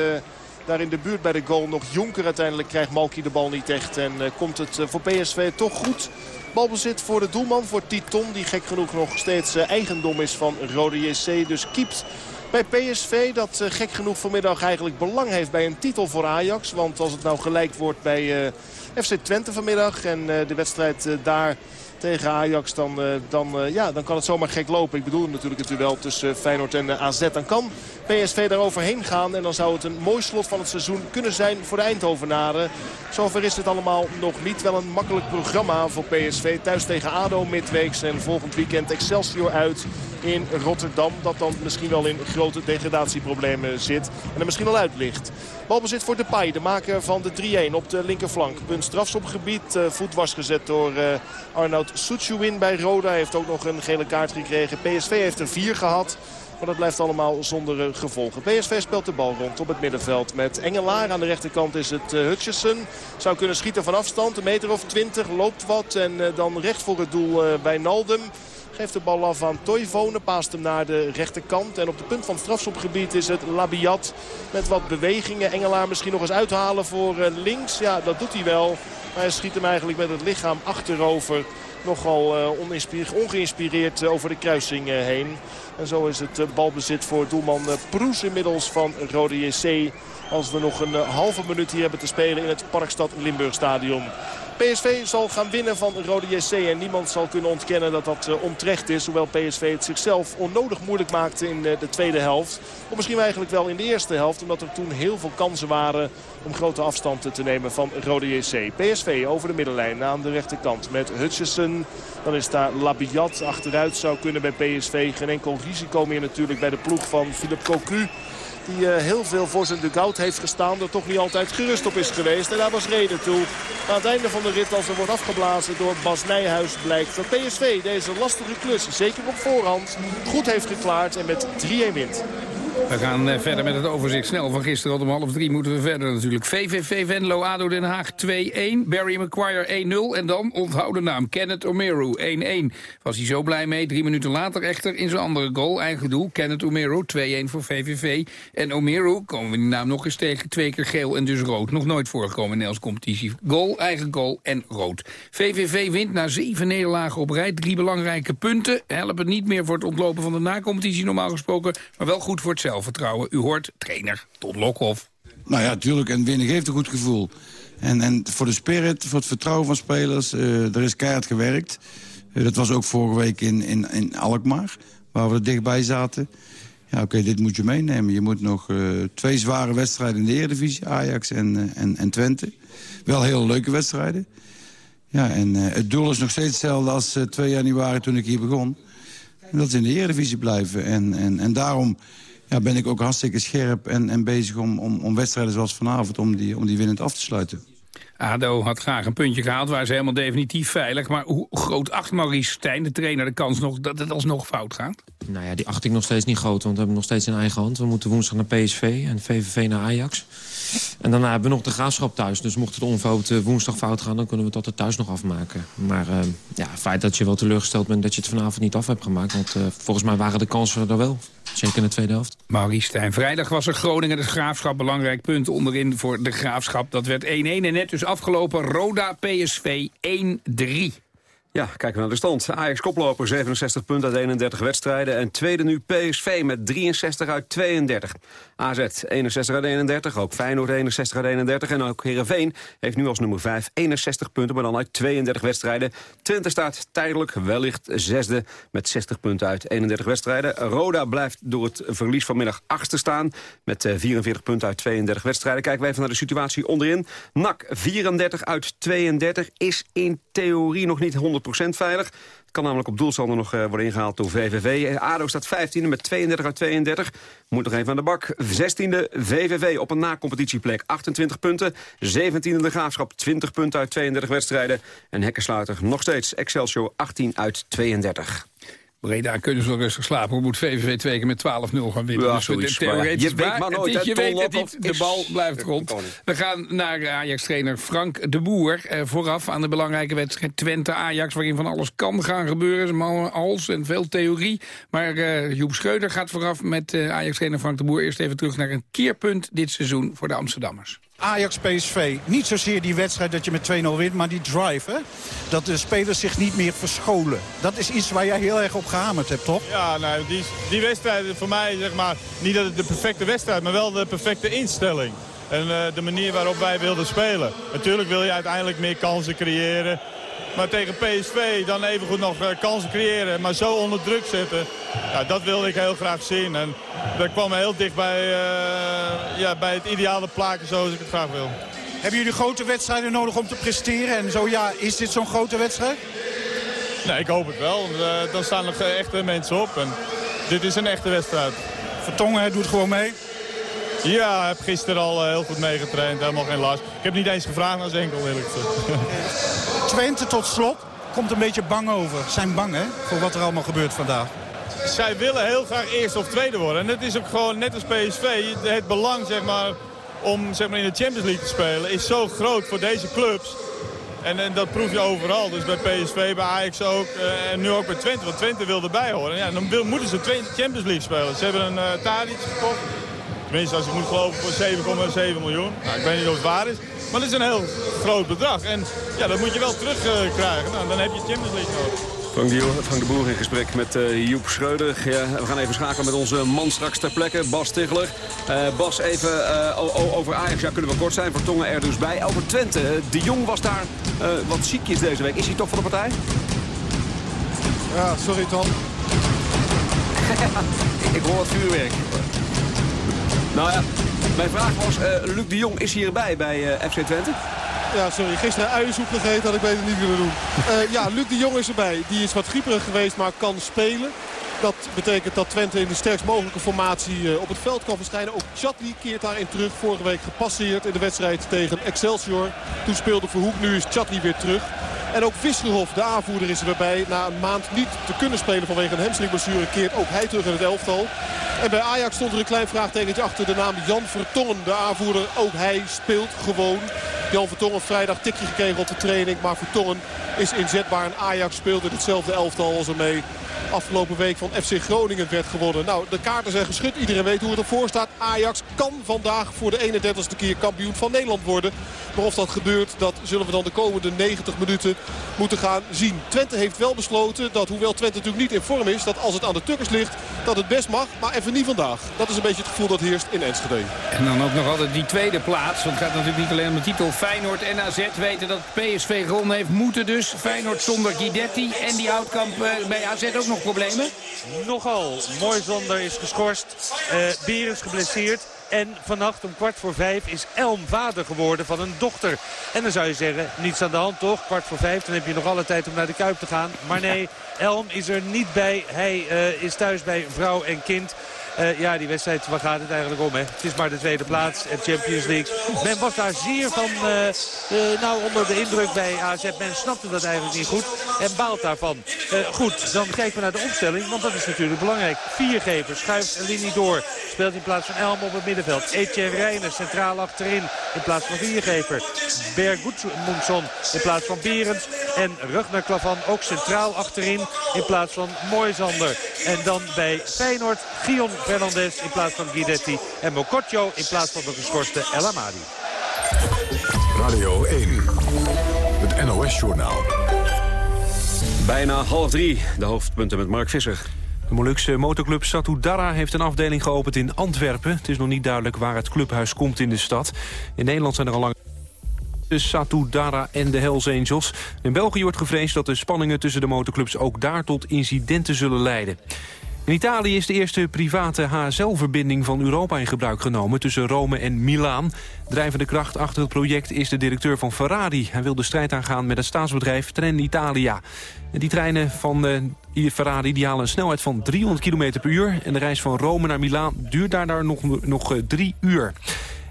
H: daar in de buurt bij de goal nog Jonker. Uiteindelijk krijgt Malki de bal niet echt. En uh, komt het voor PSV toch goed. Balbezit voor de doelman, voor Titon. Die gek genoeg nog steeds eigendom is van Rode JC. Dus kiept bij PSV. Dat gek genoeg vanmiddag eigenlijk belang heeft bij een titel voor Ajax. Want als het nou gelijk wordt bij FC Twente vanmiddag en de wedstrijd daar tegen Ajax, dan, uh, dan, uh, ja, dan kan het zomaar gek lopen. Ik bedoel natuurlijk het duel tussen Feyenoord en AZ. Dan kan PSV daar overheen gaan en dan zou het een mooi slot van het seizoen kunnen zijn voor de Eindhovenaren. Zover is het allemaal nog niet. Wel een makkelijk programma voor PSV. Thuis tegen ADO midweeks en volgend weekend Excelsior uit in Rotterdam. Dat dan misschien wel in grote degradatieproblemen zit. En er misschien al uit ligt. Balbezit voor Depay, de maker van de 3-1 op de linkerflank. Punt strafschopgebied, uh, voet was gezet door uh, Arnoud Suchuin bij Roda. Hij heeft ook nog een gele kaart gekregen. PSV heeft er vier gehad. Maar dat blijft allemaal zonder uh, gevolgen. PSV speelt de bal rond op het middenveld met Engelaar. Aan de rechterkant is het Hutchison. Zou kunnen schieten van afstand. Een meter of twintig. Loopt wat. En dan recht voor het doel bij Naldum. Geeft de bal af aan Toivonen. Paast hem naar de rechterkant. En op de punt van het strafschopgebied is het Labiat. Met wat bewegingen. Engelaar misschien nog eens uithalen voor links. Ja, dat doet hij wel. Maar hij schiet hem eigenlijk met het lichaam achterover. Nogal uh, ongeïnspireerd over de kruising heen. En zo is het balbezit voor doelman Proes inmiddels van Rode JC. Als we nog een halve minuut hier hebben te spelen in het Parkstad Limburg stadion. PSV zal gaan winnen van Rode JC. En niemand zal kunnen ontkennen dat dat uh, onterecht is. Hoewel PSV het zichzelf onnodig moeilijk maakte in uh, de tweede helft. Of misschien eigenlijk wel in de eerste helft. Omdat er toen heel veel kansen waren om grote afstanden te nemen van Rode JC. PSV over de middenlijn aan de rechterkant met Hutchison. Dan is daar Labiat achteruit zou kunnen bij PSV. Geen enkel risico meer natuurlijk bij de ploeg van Philip Cocu. Die uh, heel veel voor zijn dugout heeft gestaan. Er toch niet altijd gerust op is geweest. En daar was reden toe. Aan het einde van de rit, als er wordt afgeblazen door Bas Nijhuis... blijkt dat PSV deze lastige klus, zeker op voorhand, goed heeft geklaard. En met 3-1 wint.
I: We gaan uh, verder met het overzicht snel van gisteren. Om half drie moeten we verder natuurlijk. VVV Venlo, ADO Den Haag 2-1. Barry Maguire 1-0. En dan onthoud de naam Kenneth Omeru 1-1. Was hij zo blij mee. Drie minuten later echter in zijn andere goal. Eigen doel, Kenneth Omeru 2-1 voor VVV. En Omeru, komen we die naam nog eens tegen. Twee keer geel en dus rood. Nog nooit voorgekomen in Nederlands competitie. Goal, eigen goal en rood. VVV wint na zeven nederlagen op rij. Drie belangrijke punten. Helpen niet meer voor het ontlopen van de nacompetitie normaal gesproken. Maar wel goed voor het U hoort trainer Tot Lokhoff.
R: Nou ja, tuurlijk. En winnen geeft een goed gevoel. En, en voor de spirit, voor het vertrouwen van spelers, uh, er is keihard gewerkt. Uh, dat was ook vorige week in, in, in Alkmaar, waar we dichtbij zaten. Ja, oké, dit moet je meenemen. Je moet nog uh, twee zware wedstrijden in de Eredivisie, Ajax en, en, en Twente. Wel heel leuke wedstrijden. Ja, en het doel is nog steeds hetzelfde als 2 januari toen ik hier begon. Dat is in de Eredivisie blijven. En, en, en daarom ja, ben ik ook hartstikke scherp en, en bezig om, om, om wedstrijden zoals vanavond... om die, om die winnend af te sluiten.
I: ADO had graag een puntje gehaald, waar ze helemaal definitief veilig. Maar hoe groot acht Maurice Stijn, de trainer, de kans nog dat het alsnog fout gaat?
S: Nou ja, die acht ik nog steeds niet groot, want we hebben nog steeds in eigen hand. We moeten woensdag naar PSV en VVV naar Ajax. En daarna hebben we nog de graafschap thuis. Dus mocht het onfout uh, woensdag fout gaan, dan kunnen we het er thuis nog afmaken. Maar uh, ja, het feit dat je wel teleurgesteld bent dat je het vanavond niet af hebt gemaakt. Want uh, volgens mij waren de kansen er wel. Zeker in de tweede helft.
I: Maurice Stijn. Vrijdag was er Groningen de Graafschap. Belangrijk punt onderin voor de Graafschap. Dat werd 1-1 en net dus afgelopen. Roda PSV 1-3.
G: Ja, kijken we naar de stand. Ajax koploper, 67 punten uit 31 wedstrijden. En tweede nu PSV met 63 uit 32. AZ 61 uit 31, ook Feyenoord 61 uit 31. En ook Heerenveen heeft nu als nummer 5 61 punten, maar dan uit 32 wedstrijden. Twente staat tijdelijk wellicht zesde met 60 punten uit 31 wedstrijden. Roda blijft door het verlies vanmiddag achtste staan met 44 punten uit 32 wedstrijden. Kijken wij even naar de situatie onderin. NAC 34 uit 32 is in theorie nog niet 100 veilig. Het kan namelijk op doelstander nog uh, worden ingehaald door VVV. ADO staat 15e met 32 uit 32. Moet nog even aan de bak. 16e VVV op een na-competitieplek 28 punten. 17e de Graafschap 20 punten uit 32 wedstrijden. En Hekkensluiter nog steeds Excelsior 18 uit 32.
I: Breda kunnen ze wel rustig slapen. Hoe moet VVV twee keer met 12-0 gaan winnen?
G: Ja,
I: dus
G: zoiets,
I: theoretisch
G: je weet maar nooit,
I: het is- Je weet het niet, de bal blijft rond. We gaan naar Ajax-trainer Frank de Boer. Eh, vooraf aan de belangrijke wedstrijd Twente-Ajax... waarin van alles kan gaan gebeuren. Is als en veel theorie. Maar eh, Joep Schreuder gaat vooraf met eh, Ajax-trainer Frank de Boer... eerst even terug naar een keerpunt dit seizoen voor de Amsterdammers.
T: Ajax-PSV. Niet zozeer die wedstrijd dat je met 2-0 wint, maar die drive. Hè? Dat de spelers zich niet meer verscholen. Dat is iets waar jij heel erg op gehamerd hebt, toch?
U: Ja, nou, die, die wedstrijd voor mij, zeg maar, niet dat het de perfecte wedstrijd, maar wel de perfecte instelling. En eh, de manier waarop wij wilden spelen. Natuurlijk wil je uiteindelijk meer kansen creëren. Maar tegen PSV dan even goed nog eh, kansen creëren, maar zo onder druk zetten. Ja, dat wilde ik heel graag zien. En dat kwam heel dicht bij, eh, ja, bij het ideale plaatje zoals ik het graag wil.
T: Hebben jullie grote wedstrijden nodig om te presteren? En zo ja, is dit zo'n grote wedstrijd?
U: Nee, ik hoop het wel. Eh, dan staan er echte mensen op. En dit is een echte wedstrijd.
T: Vertongen doet gewoon mee?
U: Ja, ik heb gisteren al eh, heel goed meegetraind. Helemaal geen last. Ik heb niet eens gevraagd naar zijn enkel, eerlijk gezegd. <laughs>
T: Twente tot slot komt een beetje bang over. Zijn bang, hè? Voor wat er allemaal gebeurt vandaag.
U: Zij willen heel graag eerste of tweede worden. En het is ook gewoon, net als PSV, het belang zeg maar, om zeg maar, in de Champions League te spelen... is zo groot voor deze clubs. En, en dat proef je overal. Dus bij PSV, bij Ajax ook. eh, en nu ook bij Twente. Want Twente wil erbij horen. Ja, dan wil, moeten ze Champions League spelen. Ze hebben een uh, Tadic gekocht. Tenminste, als ik moet geloven, voor 7,7 miljoen. Nou, ik weet niet of het waar is. Maar dat is een heel groot bedrag. En ja, dat moet je wel terugkrijgen. nou, dan heb je Champions League nodig.
G: Frank de, Frank de Boer in gesprek met eh, Joep Schreuder. Ja, we gaan even schakelen met onze man straks ter plekke, Bas Ticheler. Eh, Bas, even eh, over Ajax, ja, kunnen we kort zijn, Vertongen er dus bij. Over Twente, eh, de Jong was daar eh, wat ziekjes deze week. Is hij toch van de partij?
V: Ja, sorry Tom. <laughs>
G: Ik hoor het vuurwerk. Nou ja, mijn vraag was, eh, Luc de Jong is hierbij bij eh, FC Twente?
V: Ja, sorry. Gisteren uiensoep gegeten had ik beter niet kunnen doen. Eh, ja, Luc de Jong is erbij. Die is wat grieperig geweest, maar kan spelen. Dat betekent dat Twente in de sterkst mogelijke formatie op het veld kan verschijnen. Ook Chatli keert daarin terug. Vorige week gepasseerd in de wedstrijd tegen Excelsior. Toen speelde Verhoek, nu is Chatli weer terug. En ook Visserhof, de aanvoerder, is er bij. Na een maand niet te kunnen spelen vanwege een hamstringblessure keert ook hij terug in het elftal. En bij Ajax stond er een klein vraagtekentje achter de naam Jan Vertongen. De aanvoerder, ook hij speelt gewoon. Jan Vertongen vrijdag tikje gekregen op de training. Maar Vertongen is inzetbaar. En Ajax speelt in hetzelfde elftal als er mee afgelopen week van FC Groningen werd gewonnen. Nou, de kaarten zijn geschud. Iedereen weet hoe het ervoor staat. Ajax kan vandaag voor de 31ste keer kampioen van Nederland worden. Maar of dat gebeurt, dat zullen we dan de komende 90 minuten moeten gaan zien. Twente heeft wel besloten dat, hoewel Twente natuurlijk niet in vorm is... dat als het aan de Tukkers ligt, dat het best mag. Maar even niet vandaag. Dat is een beetje het gevoel dat heerst in Enschede.
I: En dan ook nog altijd die tweede plaats. Want het gaat natuurlijk niet alleen om de titel. Feyenoord en AZ weten dat PSV gewonnen heeft. Moeten dus. Feyenoord zonder Guidetti. En die Houtkamp eh, bij AZ ook nog problemen?
W: Nogal. Mooijzonder is geschorst. eh Berens geblesseerd. En vannacht om kwart voor vijf is Elm vader geworden van een dochter. En dan zou je zeggen, niets aan de hand toch? Kwart voor vijf, dan heb je nog alle tijd om naar de Kuip te gaan. Maar nee, Elm is er niet bij. Hij eh, is thuis bij vrouw en kind. Eh, ja, die wedstrijd, waar gaat het eigenlijk om? Hè? Het is maar de tweede plaats en Champions League. Men was daar zeer van, eh, eh, nou, onder de indruk bij AZ. Men snapte dat eigenlijk niet goed en baalt daarvan. Eh, goed, dan kijken we naar de opstelling, want dat is natuurlijk belangrijk. Viergever schuift een linie door. Speelt in plaats van Elm op het middenveld. Etienne Reijnen centraal achterin in plaats van Viergever. Bergutmundsson in plaats van Berends. En Rugner Klavan ook centraal achterin in plaats van Moisander. En dan bij Feyenoord Gion Fernandez in plaats van Guidetti. En Mokotjo in plaats van de geschorste El Amadi.
F: Radio 1, het NOS-journaal.
G: Bijna half drie, de hoofdpunten met Mark Visser.
X: De Molukse motorclub Satudara heeft een afdeling geopend in Antwerpen. Het is nog niet duidelijk waar het clubhuis komt in de stad. In Nederland zijn er al lang de Satudara en de Hells Angels. In België wordt gevreesd dat de spanningen tussen de motorclubs ook daar tot incidenten zullen leiden. In Italië is de eerste private HSL-verbinding van Europa in gebruik genomen tussen Rome en Milaan. Drijvende kracht achter het project is de directeur van Ferrari. Hij wil de strijd aangaan met het staatsbedrijf Trenitalia. En die treinen van uh, Ferrari die halen een snelheid van 300 km per uur. En de reis van Rome naar Milaan duurt daar nog, nog uh, drie uur.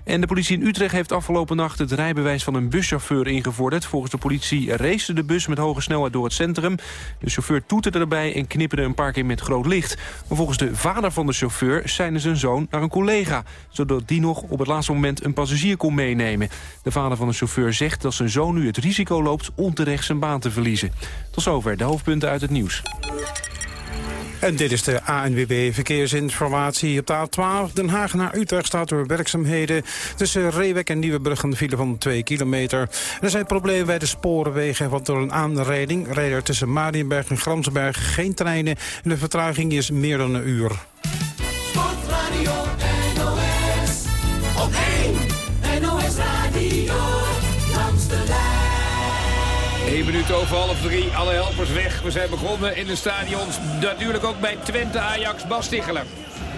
X: En de politie in Utrecht heeft afgelopen nacht het rijbewijs van een buschauffeur ingevorderd. Volgens de politie race de bus met hoge snelheid door het centrum. De chauffeur toeterde erbij en knipperde een paar keer met groot licht. Maar volgens de vader van de chauffeur seinde zijn zoon naar een collega... zodat die nog op het laatste moment een passagier kon meenemen. De vader van de chauffeur zegt dat zijn zoon nu het risico loopt... onterecht zijn baan te verliezen. Tot zover de hoofdpunten uit het nieuws.
Y: En dit is de ANWB Verkeersinformatie. Op de A12 Den Haag naar Utrecht staat door werkzaamheden. Tussen Reewek en Nieuwebrug een file van 2 kilometer. er zijn problemen bij de sporenwegen, want door een aanrijding... rijden er tussen Marienberg en Gramsberg geen treinen... en de vertraging is meer dan een uur.
E: Sportradio NOS, op 1 NOS Radio.
I: 1 minuut over half drie, alle helpers weg. We zijn begonnen in de stadions. Natuurlijk ook bij Twente Ajax, Bas Tichelen.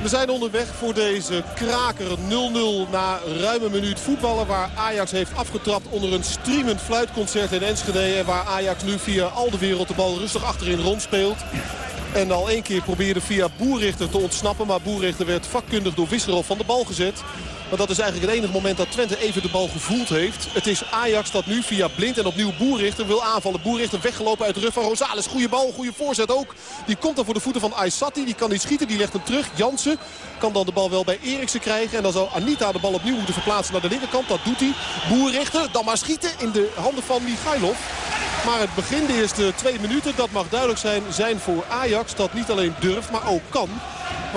V: We zijn onderweg voor deze kraker 0-0 na ruim een minuut voetballen. Waar Ajax heeft afgetrapt onder een streamend fluitconcert in Enschede. En waar Ajax nu via al de wereld de bal rustig achterin rondspeelt. En al één keer probeerde via Boerrichter te ontsnappen. Maar Boerrichter werd vakkundig door Wisserov van de bal gezet. Maar dat is eigenlijk het enige moment dat Twente even de bal gevoeld heeft. Het is Ajax dat nu via Blind en opnieuw Boerrichter wil aanvallen. Boerrichter weggelopen uit de rug van Rosales. Goede bal, goede voorzet ook. Die komt dan voor de voeten van Aysati. Die kan niet schieten, die legt hem terug. Jansen kan dan de bal wel bij Eriksen krijgen. En dan zal Anita de bal opnieuw moeten verplaatsen naar de linkerkant. Dat doet hij. Boerrichter, dan maar schieten in de handen van Michailov. Maar het begin, de eerste twee minuten, dat mag duidelijk zijn, zijn voor Ajax. Dat niet alleen durft, maar ook kan.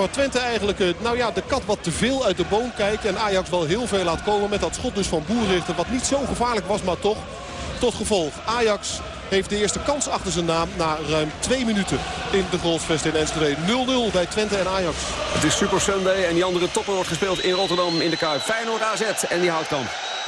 V: Waar Twente eigenlijk nou ja, de kat wat te veel uit de boom kijkt. En Ajax wel heel veel laat komen met dat schot dus van Boerrichter. Wat niet zo gevaarlijk was, maar toch tot gevolg. Ajax heeft de eerste kans achter zijn naam na ruim twee minuten in de Golfsvest in Enschede. 0-0 bij Twente en Ajax.
G: Het is Super Sunday en die andere topper wordt gespeeld in Rotterdam in de Kuip. Feyenoord AZ en die houdt dan.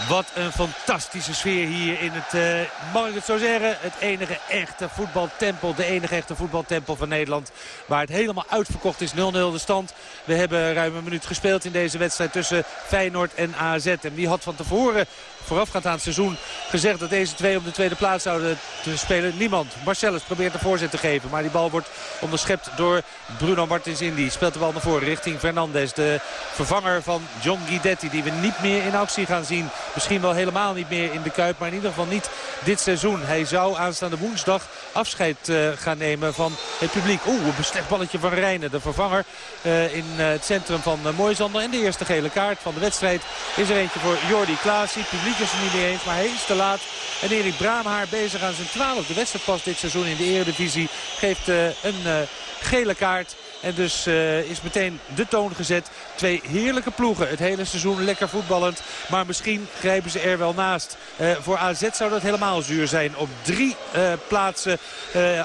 W: Wat een fantastische sfeer hier in het, uh, mag ik het zo zeggen, het enige echte voetbaltempel. De enige echte voetbaltempel van Nederland. Waar het helemaal uitverkocht is. 0-0 de stand. We hebben ruim een minuut gespeeld in deze wedstrijd tussen Feyenoord en AZ. En wie had van tevoren, voorafgaand aan het seizoen, gezegd dat deze twee op de tweede plaats zouden spelen? Niemand. Marcellus probeert de voorzet te geven. Maar die bal wordt onderschept door Bruno Martins Indy. Speelt de bal naar voren richting Fernandes. De vervanger van John Guidetti die we niet meer in actie gaan zien. Misschien wel helemaal niet meer in de Kuip. Maar in ieder geval niet dit seizoen. Hij zou aanstaande woensdag afscheid uh, gaan nemen van het publiek. Oeh, een slecht balletje van Rijnen. De vervanger uh, in uh, het centrum van uh. En de eerste gele kaart van de wedstrijd is er eentje voor Jordi Klaas. Publiek er niet mee eens, maar is te laat. En Erik Braamhaar bezig aan zijn twaalfde wedstrijd pas dit seizoen in de Eredivisie. Geeft een gele kaart. En dus uh, is meteen de toon gezet. Twee heerlijke ploegen. Het hele seizoen lekker voetballend. Maar misschien grijpen ze er wel naast. Uh, voor AZ zou dat helemaal zuur zijn. Op drie uh, plaatsen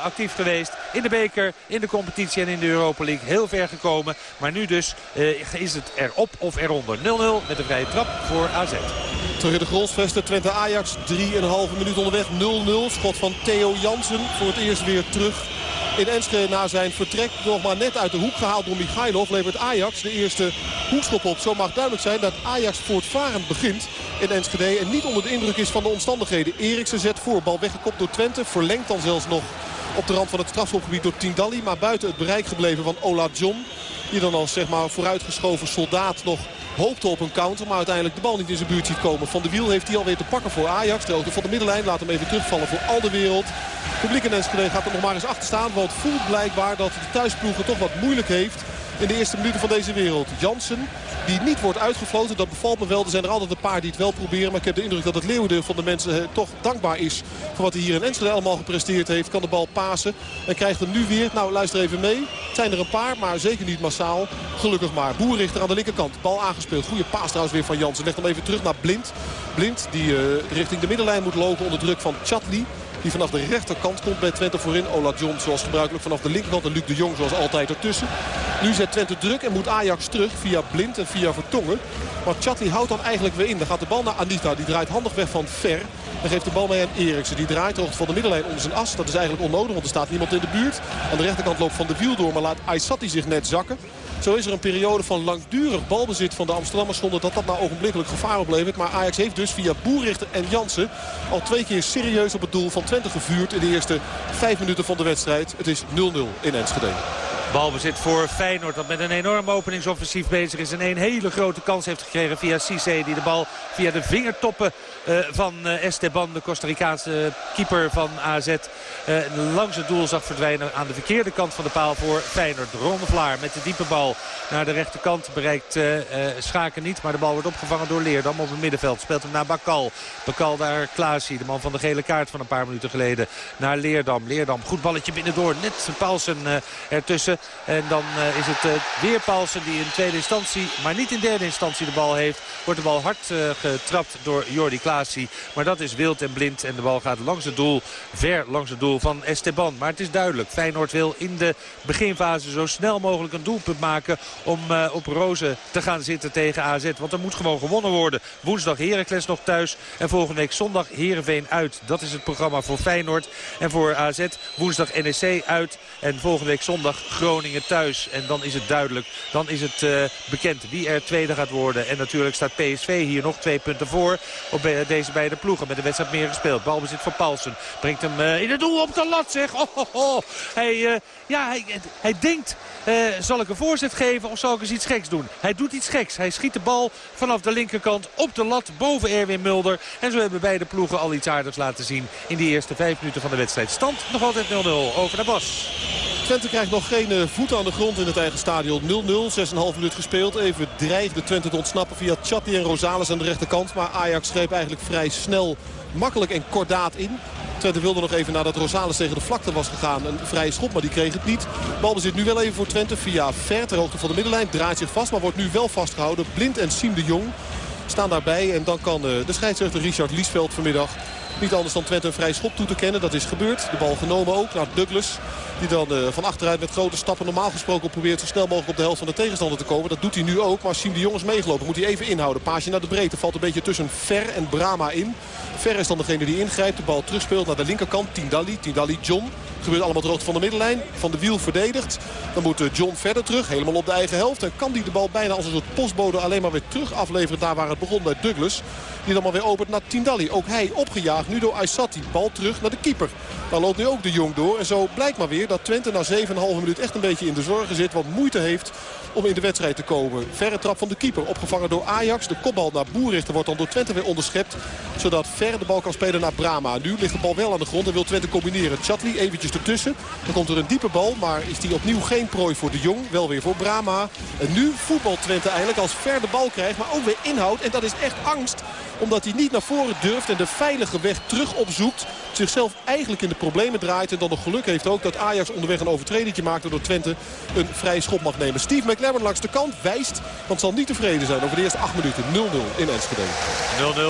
W: actief geweest. In de beker, in de competitie en in de Europa League. Heel ver gekomen. Maar nu dus is het erop of eronder. 0-0 met een vrije trap voor AZ.
V: Terug in de Grolsvesten. Twente Ajax. 3,5 minuut onderweg. 0-0. Schot van Theo Jansen. Voor het eerst weer terug in Enschede na zijn vertrek nog maar net uit de hoek gehaald door Michailov. Levert Ajax de eerste hoekschop op. Zo mag duidelijk zijn dat Ajax voortvarend begint in Enschede. En niet onder de indruk is van de omstandigheden. Eriksen zet voor. Bal weggekopt door Twente. Verlengt dan zelfs nog op de rand van het strafschopgebied door Tindalli. Maar buiten het bereik gebleven van Ola John. Die dan als zeg maar, vooruitgeschoven soldaat nog hoopte op een counter. Maar uiteindelijk de bal niet in zijn buurt ziet komen. Van de Wiel heeft hij alweer te pakken voor Ajax. De van de middenlijn laat hem even terugvallen voor al de wereld. Het publiek in Enschede gaat er nog maar eens achter staan. Want voelt blijkbaar dat de thuisploeg het toch wat moeilijk heeft in de eerste minuten van deze wereld. Jansen, die niet wordt uitgefloten, dat bevalt me wel. Er zijn er altijd een paar die het wel proberen. Maar ik heb de indruk dat het leeuwendeel van de mensen eh, toch dankbaar is... voor wat hij hier in Enschede allemaal gepresteerd heeft. Kan de bal pasen en krijgt hem nu weer, nou luister even mee. Het zijn er een paar, maar zeker niet massaal. Gelukkig maar. Boerrichter aan de linkerkant. Bal aangespeeld. Goede paas trouwens weer van Jansen. Legt hem even terug naar Blind. Blind die uh, richting de middenlijn moet lopen onder druk van Chatli. Die vanaf de rechterkant komt bij Twente voorin. Ola John zoals gebruikelijk vanaf de linkerkant. En Luc de Jong zoals altijd ertussen. Nu zet Twente druk en moet Ajax terug via Blind en via Vertongen. Maar Chatli houdt dan eigenlijk weer in. Dan gaat de bal naar Anita. Die draait handig weg van Ver. Dan geeft de bal mee aan Eriksen. Die draait hoogte van de middenlijn onder zijn as. Dat is eigenlijk onnodig, want er staat niemand in de buurt. Aan de rechterkant loopt Van de Wiel door, maar laat Aysati zich net zakken. Zo is er een periode van langdurig balbezit van de Amsterdammers... zonder dat dat nou ogenblikkelijk gevaar oplevert. Maar Ajax heeft dus via Boerrichter en Jansen... al twee keer serieus op het doel van Twente gevuurd... in de eerste vijf minuten van de wedstrijd. Het is 0-0 in Enschede.
W: Balbezit voor Feyenoord dat met een enorm openingsoffensief bezig is. En een hele grote kans heeft gekregen via Cisse. Die de bal via de vingertoppen uh, van uh, Esteban, de Costa Ricaanse keeper van AZ, uh, langs het doel zag verdwijnen aan de verkeerde kant van de paal voor Feyenoord. Ron Vlaar met de diepe bal naar de rechterkant bereikt Schaken niet. Maar de bal wordt opgevangen door Leerdam op het middenveld. Speelt hem naar Bakal. Bakal daar Klaasie, de man van de gele kaart van een paar minuten geleden. Naar Leerdam. Leerdam, goed balletje binnendoor. Net Paulsen ertussen. En dan is het weer Paulsen die in tweede instantie, maar niet in derde instantie de bal heeft. Wordt de bal hard getrapt door Jordi Klaas. Maar dat is wild en blind. En de bal gaat langs het doel. Ver langs het doel van Esteban. Maar het is duidelijk. Feyenoord wil in de beginfase zo snel mogelijk een doelpunt maken. Om op Rozen te gaan zitten tegen AZ. Want er moet gewoon gewonnen worden. Woensdag Heracles nog thuis. En volgende week zondag Heerenveen uit. Dat is het programma voor Feyenoord. En voor AZ woensdag NEC uit. En volgende week zondag Groningen thuis. En dan is het duidelijk. Dan is het uh, bekend wie er tweede gaat worden. En natuurlijk staat PSV hier nog twee punten voor. Op deze beide ploegen met de wedstrijd meer gespeeld. Balbezit voor Paulsen. Brengt hem uh, in het doel op de lat zeg. Oh. Hij, ja, hij, hij denkt, zal ik een voorzet geven of zal ik eens iets geks doen? Hij doet iets geks. Hij schiet de bal vanaf de linkerkant op de lat boven Erwin Mulder. En zo hebben beide ploegen al iets aardigs laten zien in die eerste vijf minuten van de wedstrijd. Stand nog altijd 0-0 over naar Bas.
V: Twente krijgt nog geen voet aan de grond in het eigen stadion. 0-0, 6,5 minuut gespeeld. Even dreigde Twente te ontsnappen via Chatti en Rosales aan de rechterkant. Maar Ajax greep eigenlijk vrij snel, makkelijk en kordaat in. Twente wilde nog even nadat Rosales tegen de vlakte was gegaan. Een vrije schop, maar die kreeg het niet. Balbezit nu wel even voor Twente via Ver ter hoogte van de middenlijn. Draait zich vast, maar wordt nu wel vastgehouden. Blind en Siem de Jong staan daarbij. En dan kan de scheidsrechter Richard Liesveld vanmiddag niet anders dan Twente een vrij schop toe te kennen. Dat is gebeurd. De bal genomen ook naar Douglas. Die dan uh, van achteruit met grote stappen normaal gesproken probeert zo snel mogelijk op de helft van de tegenstander te komen. Dat doet hij nu ook. Maar Siem de Jong is meegelopen. Moet hij even inhouden. Paasje naar de breedte. Valt een beetje tussen Ver en Brama in. Ver is dan degene die ingrijpt. De bal terugspeelt naar de linkerkant. Tindalli. Tindalli John. Gebeurt allemaal hoogte van de middenlijn. Van de wiel verdedigd. Dan moet John verder terug. Helemaal op de eigen helft. En kan die de bal bijna als een soort postbode alleen maar weer terug afleveren. Daar waar het begon bij Douglas. Die dan maar weer opent naar Tindalli. Ook hij opgejaagd. Nu door Aysati. Bal terug naar de keeper. Daar loopt nu ook de Jong door. En zo blijkt maar weer dat Twente na 7,5 minuut echt een beetje in de zorgen zit. Wat moeite heeft om in de wedstrijd te komen. Verre trap van de keeper. Opgevangen door Ajax. De kopbal naar Boerichter wordt dan door Twente weer onderschept. Zodat Ver de bal kan spelen naar Brama. Nu ligt de bal wel aan de grond en wil Twente combineren. Chatli eventjes ertussen. Dan komt er een diepe bal. Maar is die opnieuw geen prooi voor de Jong. Wel weer voor Brama. En nu voetbal Twente eigenlijk als Ver de bal krijgt. Maar ook weer inhoudt. En dat is echt angst omdat hij niet naar voren durft en de veilige weg terug opzoekt. Zichzelf eigenlijk in de problemen draait. En dan nog geluk heeft ook dat Ajax onderweg een overtreding maakte. Door Twente een vrije schop mag nemen. Steve McLaren langs de kant wijst. Want zal niet tevreden zijn over de eerste acht minuten. 0-0 in Enschede.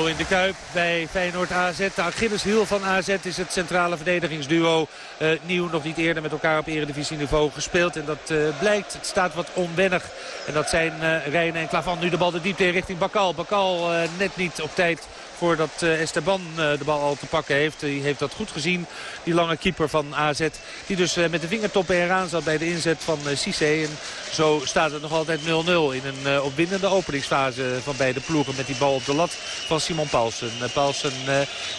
W: 0-0 in de Kuip bij Feyenoord AZ. De Achilleshiel van AZ is het centrale verdedigingsduo. Uh, nieuw nog niet eerder met elkaar op eredivisieniveau gespeeld. En dat uh, blijkt. Het staat wat onwennig. En dat zijn uh, Rijnen en Klavan. Nu de bal de diepte in richting Bakal. Bakal net niet op tijd voordat uh, Esteban uh, de bal al te pakken heeft. Die heeft dat goed gezien, die lange keeper van AZ. Die dus uh, met de vingertoppen eraan zat bij de inzet van Cisse. En zo staat het nog altijd 0-0 in een opwindende openingsfase van beide ploegen. Met die bal op de lat van Simon Paulsen. Paulsen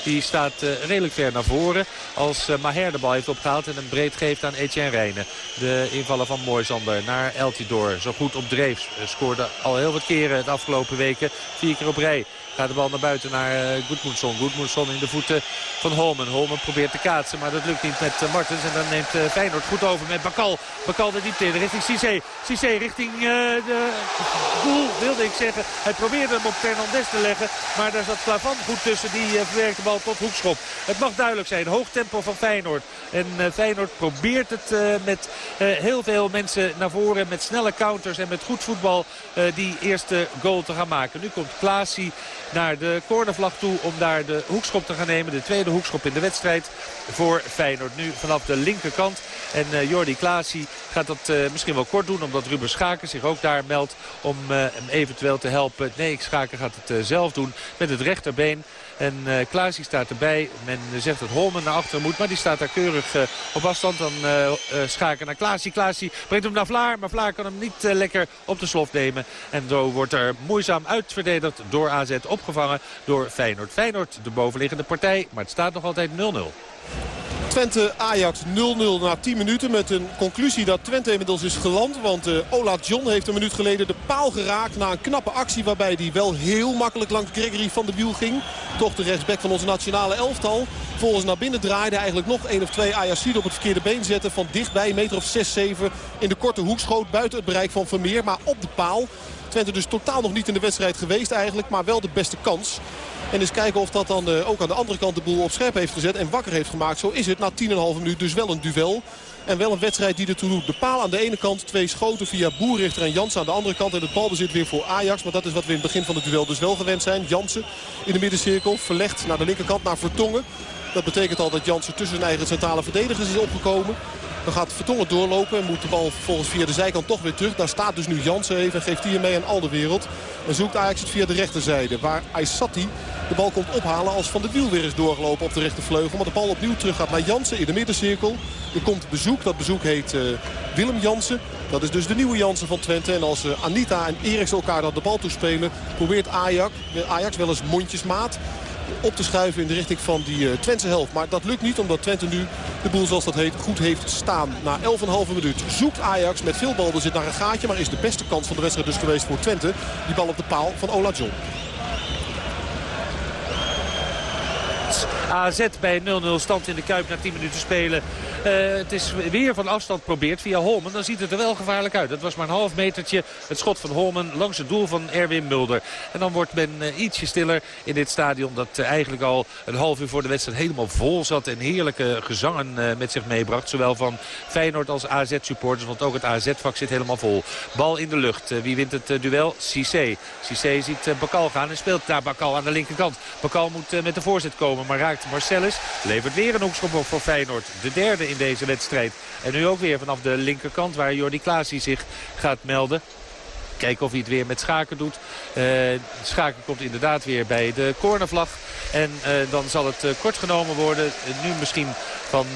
W: die staat redelijk ver naar voren. Als Maher de bal heeft opgehaald en een breed geeft aan Etienne Rijnen. De invaller van Moisander naar Eltidoor. Zo goed op dreef. Scoorde al heel wat keren de afgelopen weken. Vier keer op rij. Gaat de bal naar buiten naar uh, Goedmoedson. Goedmoedson in de voeten van Holmen. Holmen probeert te kaatsen, maar dat lukt niet met uh, Martens. En dan neemt uh, Feyenoord goed over met Bakal. Bakal de diepte in richting Cissé. Cissé richting de doel, wilde ik zeggen. Hij probeerde hem op Fernandes te leggen. Maar daar zat Klavan goed tussen. Die verwerkt de bal tot hoekschop. Het mag duidelijk zijn. Hoog tempo van Feyenoord. En Feyenoord probeert het met heel veel mensen naar voren. Met snelle counters en met goed voetbal die eerste goal te gaan maken. Nu komt Klaasie naar de corner cornervlag toe om daar de hoekschop te gaan nemen. De tweede hoekschop in de wedstrijd voor Feyenoord. Nu vanaf de linkerkant. En uh, Jordi Klaasie gaat dat uh, misschien wel kort doen. Omdat Ruben Schaken zich ook daar meldt om uh, hem eventueel te helpen. Nee, Schaken gaat het zelf doen met het rechterbeen. En uh, Klaasie staat erbij. Men zegt dat Holmen naar achteren moet. Maar die staat daar keurig uh, op afstand. Dan uh, schaken naar Klaasie. Klaasie brengt hem naar Vlaar. Maar Vlaar kan hem niet lekker op de slof nemen. En zo wordt er moeizaam uitverdedigd door AZ. Opgevangen door Feyenoord. Feyenoord de bovenliggende partij. Maar het staat nog altijd 0-0.
V: Twente-Ajax 0-0 na 10 minuten met een conclusie dat Twente inmiddels is geland. Want uh, Ola John heeft een minuut geleden de paal geraakt na een knappe actie... waarbij hij wel heel makkelijk langs Gregory van de Wiel ging. Toch de rechtsback van onze nationale elftal. Volgens naar binnen draaide eigenlijk nog één of twee Ajaxiden op het verkeerde been zetten. Van dichtbij, meter of 6, 7 in de korte hoek schoot buiten het bereik van Vermeer. Maar op de paal. Twente dus totaal nog niet in de wedstrijd geweest eigenlijk. Maar wel de beste kans. En eens kijken of dat dan uh, ook aan de andere kant de boel op scherp heeft gezet. En wakker heeft gemaakt. Zo is het na 10,5 minuut dus wel een duel. En wel een wedstrijd die ertoe doet. De paal aan de ene kant. Twee schoten via Boerrichter en Jansen aan de andere kant. En het balbezit weer voor Ajax. Maar dat is wat we in het begin van het duel dus wel gewend zijn. Jansen in de middencirkel. Verlegd naar de linkerkant naar Vertongen. Dat betekent al dat Jansen tussen zijn eigen centrale verdedigers is opgekomen. Dan gaat Vertongen doorlopen en moet de bal vervolgens via de zijkant toch weer terug. Daar staat dus nu Jansen even en geeft hij hem mee aan al de wereld. En zoekt Ajax het via de rechterzijde. Waar Aysati de bal komt ophalen als Van de Wiel weer is doorgelopen op de rechtervleugel. Maar de bal opnieuw terug gaat naar Jansen in de middencirkel. Er komt bezoek. Dat bezoek heet uh, Willem Jansen. Dat is dus de nieuwe Jansen van Twente. En als uh, Anita en Eriks elkaar dan de bal toespelen... probeert Ajax, Ajax wel eens mondjesmaat op te schuiven in de richting van die uh, Twentse helft. Maar dat lukt niet omdat Twente nu de boel zoals dat heet goed heeft staan. Na 11,5 minuut zoekt Ajax met veel balbezit naar een gaatje. Maar is de beste kans van de wedstrijd dus geweest voor Twente. Die bal op de paal van Ola John.
W: AZ bij 0-0 stand in de Kuip na 10 minuten spelen. Uh, het is weer van afstand probeert via Holmen. Dan ziet het er wel gevaarlijk uit. Dat was maar een half metertje het schot van Holmen langs het doel van Erwin Mulder. En dan wordt men uh, ietsje stiller in dit stadion. Dat uh, eigenlijk al een half uur voor de wedstrijd helemaal vol zat. En heerlijke gezangen met zich meebracht. Zowel van Feyenoord als AZ supporters. Want ook het AZ-vak zit helemaal vol. Bal in de lucht. wie wint het duel? Cissé. Cissé ziet Bakal gaan en speelt daar Bakal aan de linkerkant. Bakal moet met de voorzet komen. Maar raakt Marcellus. Levert weer een hoekschop op voor Feyenoord. De derde in deze wedstrijd. En nu ook weer vanaf de linkerkant waar Jordi Klaasie zich gaat melden. Kijken of hij het weer met Schaken doet. Uh, Schaken komt inderdaad weer bij de cornervlag. En uh, dan zal het uh, kort genomen worden. nu misschien van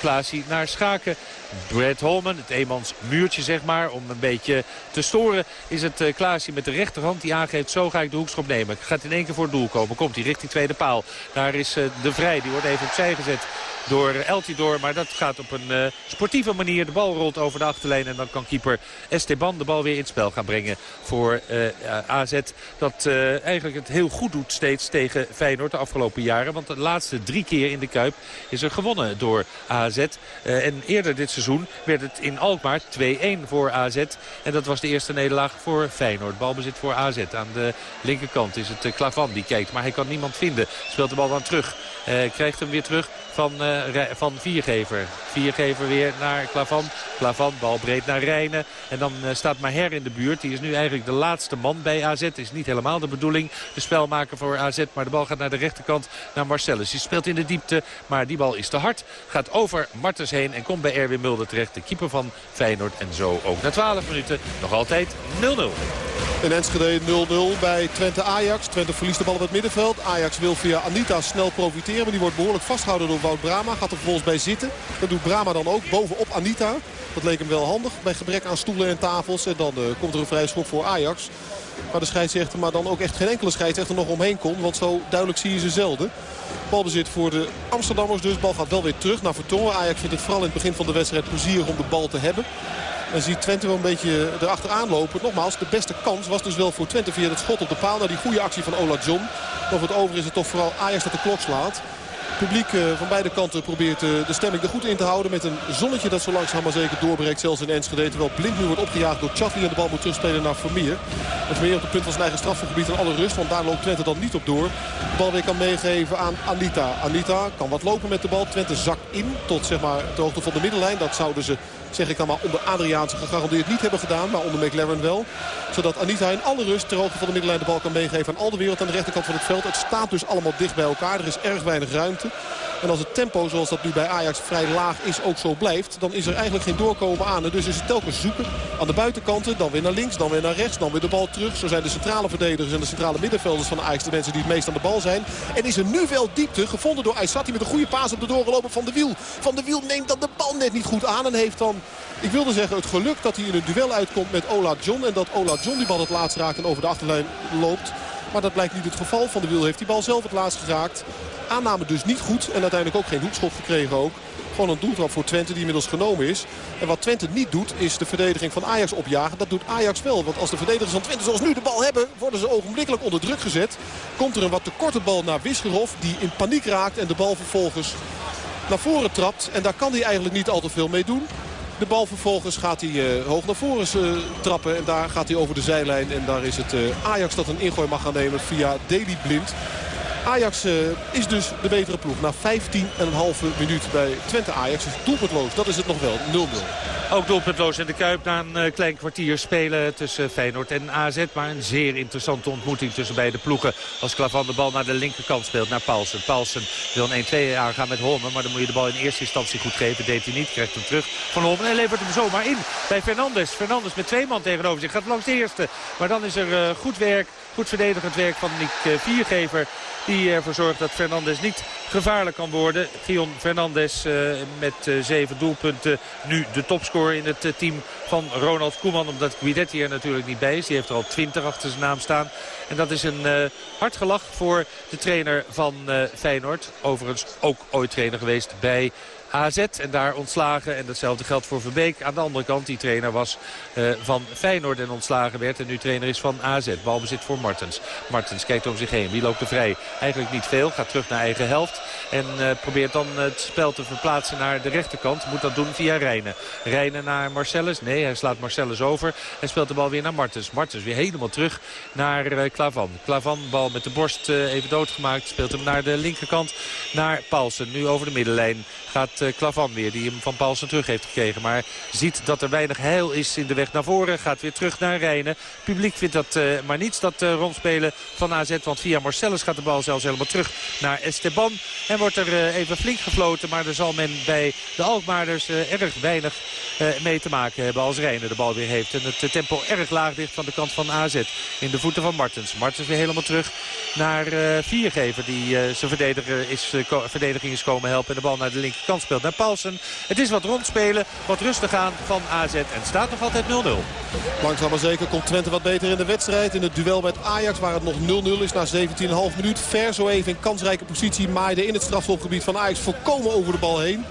W: Klaasie naar Schaken. Brad Holman, het eenmans muurtje zeg maar, om een beetje te storen, is het uh, Klaasje met de rechterhand die aangeeft, zo ga ik de hoekschop nemen. Gaat in één keer voor het doel komen, komt hij richting tweede paal. Daar is uh, de Vrij, die wordt even opzij gezet door Eltidoor. Maar dat gaat op een sportieve manier. De bal rolt over de achterlijn en dan kan keeper Esteban de bal weer in het spel gaan brengen voor AZ. Dat eigenlijk het heel goed doet steeds tegen Feyenoord de afgelopen jaren. Want de laatste drie keer in de Kuip is er gewonnen door AZ. en eerder dit seizoen werd het in Alkmaar 2-1 voor AZ. En dat was de eerste nederlaag voor Feyenoord. Balbezit voor AZ. Aan de linkerkant is het Klavan die kijkt. Maar hij kan niemand vinden. Speelt de bal dan terug. krijgt hem weer terug van, uh, van Viergever. Viergever weer naar Klavan. Klavan, bal breed naar Rijnen. En dan uh, staat Maher in de buurt. Die is nu eigenlijk de laatste man bij AZ. Is niet helemaal de bedoeling. De spelmaker voor AZ. Maar de bal gaat naar de rechterkant naar Marcellus. Die speelt in de diepte. Maar die bal is te hard. Gaat over Martens heen en komt bij Erwin Mulder terecht. De keeper van Feyenoord. En zo ook na 12 minuten nog altijd 0-0.
V: In Enschede 0-0 bij Twente Ajax. Twente verliest de bal op het middenveld. Ajax wil via Anita snel profiteren. Maar die wordt behoorlijk vastgehouden door Wout Brama. Gaat er vervolgens bij zitten. Dat doet Brama dan ook bovenop Anita. Dat leek hem wel handig bij gebrek aan stoelen en tafels. En dan uh, komt er een vrije schop voor Ajax. Waar de scheidsrechter maar dan ook echt geen enkele scheidsrechter nog omheen kon. Want zo duidelijk zie je ze zelden. Balbezit voor de Amsterdammers dus. Bal gaat wel weer terug naar Vertongen. Ajax vindt het vooral in het begin van de wedstrijd plezierig om de bal te hebben. En ziet Twente wel een beetje erachteraan lopen. Nogmaals, de beste kans was dus wel voor Twente via het schot op de paal. Naar die goede actie van Ola John. Over het over is het toch vooral Ajax dat de klok slaat. Het publiek van beide kanten probeert de stemming er goed in te houden. Met een zonnetje dat zo langzaam maar zeker doorbreekt. Zelfs in Enschede. Terwijl Blind nu wordt opgejaagd door Chatley. En de bal moet terugspelen naar Vermeer. En Vermeer op het punt van zijn eigen strafgebied en alle rust. Want daar loopt Twente dan niet op door. De bal weer kan meegeven aan Anita. Anita kan wat lopen met de bal. Twente zakt in tot zeg maar de hoogte van de middenlijn. Dat zouden ze zeg ik maar, onder Adriaanse gegarandeerd niet hebben gedaan. Maar onder McLaren wel. Zodat Anita in alle rust ter van de middenlijn de bal kan meegeven aan al de wereld aan de rechterkant van het veld. Het staat dus allemaal dicht bij elkaar. Er is erg weinig ruimte. En als het tempo zoals dat nu bij Ajax vrij laag is ook zo blijft... dan is er eigenlijk geen doorkomen aan. En dus is het telkens zoeken aan de buitenkanten. Dan weer naar links, dan weer naar rechts, dan weer de bal terug. Zo zijn de centrale verdedigers en de centrale middenvelders van Ajax... de mensen die het meest aan de bal zijn. En is er nu wel diepte gevonden door Aysati met een goede paas op de doorgelopen van de wiel. Van de wiel neemt dan de bal net niet goed aan en heeft dan... Ik wilde zeggen het geluk dat hij in een duel uitkomt met Ola John. En dat Ola John die bal het laatst raakt en over de achterlijn loopt. Maar dat blijkt niet het geval. Van de Wiel heeft die bal zelf het laatst geraakt. Aanname dus niet goed. En uiteindelijk ook geen hoekschop gekregen ook. Gewoon een doeltrap voor Twente die inmiddels genomen is. En wat Twente niet doet is de verdediging van Ajax opjagen. Dat doet Ajax wel. Want als de verdedigers van Twente zoals nu de bal hebben... worden ze ogenblikkelijk onder druk gezet. Komt er een wat te korte bal naar Wisgerhof. Die in paniek raakt en de bal vervolgens naar voren trapt. En daar kan hij eigenlijk niet al te veel mee doen. De bal vervolgens gaat hij uh, hoog naar voren uh, trappen. En daar gaat hij over de zijlijn. En daar is het uh, Ajax dat een ingooi mag gaan nemen via Deli Blind. Ajax is dus de betere ploeg. Na 15,5 minuut bij Twente Ajax is doelpuntloos. Dat is het nog wel. 0-0.
W: Ook doelpuntloos in de Kuip na een klein kwartier spelen tussen Feyenoord en AZ. Maar een zeer interessante ontmoeting tussen beide ploegen. Als Klavan de bal naar de linkerkant speelt, naar Paulsen. Paulsen wil een 1-2 aangaan met Holmen. Maar dan moet je de bal in eerste instantie goed geven. Deed hij niet, krijgt hem terug van Holmen. En levert hem zomaar in bij Fernandes. Fernandes met twee man tegenover zich. Gaat langs de eerste. Maar dan is er goed werk, goed verdedigend werk van Nick Viergever. Die ervoor zorgt dat Fernandes niet gevaarlijk kan worden. Gion Fernandes uh, met uh, zeven doelpunten. Nu de topscorer in het team van Ronald Koeman. Omdat Guidetti er natuurlijk niet bij is. Die heeft er al twintig achter zijn naam staan. En dat is een hard gelach voor de trainer van Feyenoord. Overigens ook ooit trainer geweest bij AZ en daar ontslagen. En datzelfde geldt voor Verbeek. Aan de andere kant, die trainer was uh, van Feyenoord en ontslagen werd. En nu trainer is van AZ. Balbezit voor Martens. Martens kijkt om zich heen. Wie loopt er vrij? Eigenlijk niet veel. Gaat terug naar eigen helft. En uh, probeert dan het spel te verplaatsen naar de rechterkant. Moet dat doen via Rijnen. Rijnen naar Marcellus. Nee, hij slaat Marcellus over. En speelt de bal weer naar Martens. Martens weer helemaal terug naar uh, Klavan. Klavan, bal met de borst even doodgemaakt. Speelt hem naar de linkerkant. Naar Paulsen. Nu over de middenlijn gaat uh, Klavan weer. Die hem van Paulsen terug heeft gekregen. Maar ziet dat er weinig heil is in de weg naar voren. Gaat weer terug naar Rijnen. Publiek vindt dat uh, maar niets, dat uh, rondspelen van AZ. Want via Marcellus gaat de bal zelfs helemaal terug naar Esteban. En wordt er even flink gefloten. Maar er zal men bij de Alkmaarders erg weinig mee te maken hebben als Rijnen de bal weer heeft. En het tempo erg laag ligt van de kant van AZ. In de voeten van Martens. Martens weer helemaal terug naar Viergever. Die zijn verdediger is, verdediging is komen helpen. En de bal naar de linkerkant naar Paulsen. Het is wat rondspelen, wat rustig aan van AZ. En staat nog altijd 0-0.
V: Langzaam maar zeker komt Twente wat beter in de wedstrijd. In het duel met Ajax waar het nog 0-0 is na 17,5 minuut. Ver zo even in kansrijke positie. Maaide in het strafschopgebied van Ajax volkomen over de bal heen.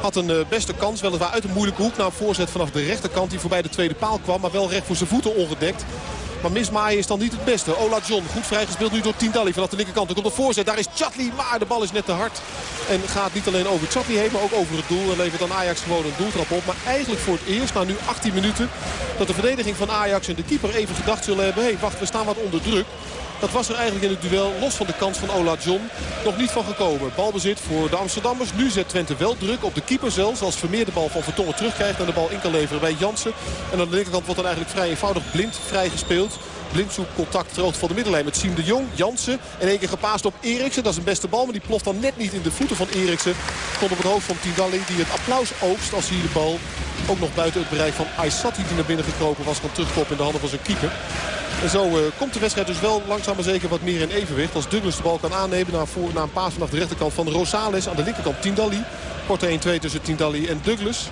V: Had een uh, beste kans, weliswaar uit een moeilijke hoek. Na een voorzet vanaf de rechterkant die voorbij de tweede paal kwam. Maar wel recht voor zijn voeten ongedekt. Maar mismaaien is dan niet het beste. Ola John, goed vrijgespeeld nu door Tindalli vanaf de linkerkant. Er komt een voorzet, daar is Chatli, maar de bal is net te hard. En gaat niet alleen over Chatli heen, maar ook over het doel. En levert dan Ajax gewoon een doeltrap op. Maar eigenlijk voor het eerst, na nu 18 minuten... dat de verdediging van Ajax en de keeper even gedacht zullen hebben... hé, hey, wacht, we staan wat onder druk. Dat was er eigenlijk in het duel, los van de kans van Ola John, nog niet van gekomen. Balbezit voor de Amsterdammers. Nu zet Twente wel druk op de keeper zelfs. Als Vermeer de bal van Vertongen terugkrijgt en de bal in kan leveren bij Jansen. En aan de linkerkant wordt dan eigenlijk vrij eenvoudig blind vrijgespeeld. Blind zoekt contact ter van de middenlijn met Siem de Jong. Jansen in één keer gepaast op Eriksen. Dat is een beste bal, maar die ploft dan net niet in de voeten van Eriksen. Komt op het hoofd van Tindalli die het applaus oogst als hij de bal ook nog buiten het bereik van Aysati die naar binnen gekropen was. Kan terugkoppen in de handen van zijn keeper. En zo uh, komt de wedstrijd dus wel langzaam maar zeker wat meer in evenwicht. Als Douglas de bal kan aannemen na, voor, na een paas vanaf de rechterkant van Rosales. Aan de linkerkant Tindalli. Korte 1-2 tussen Tindalli en Douglas.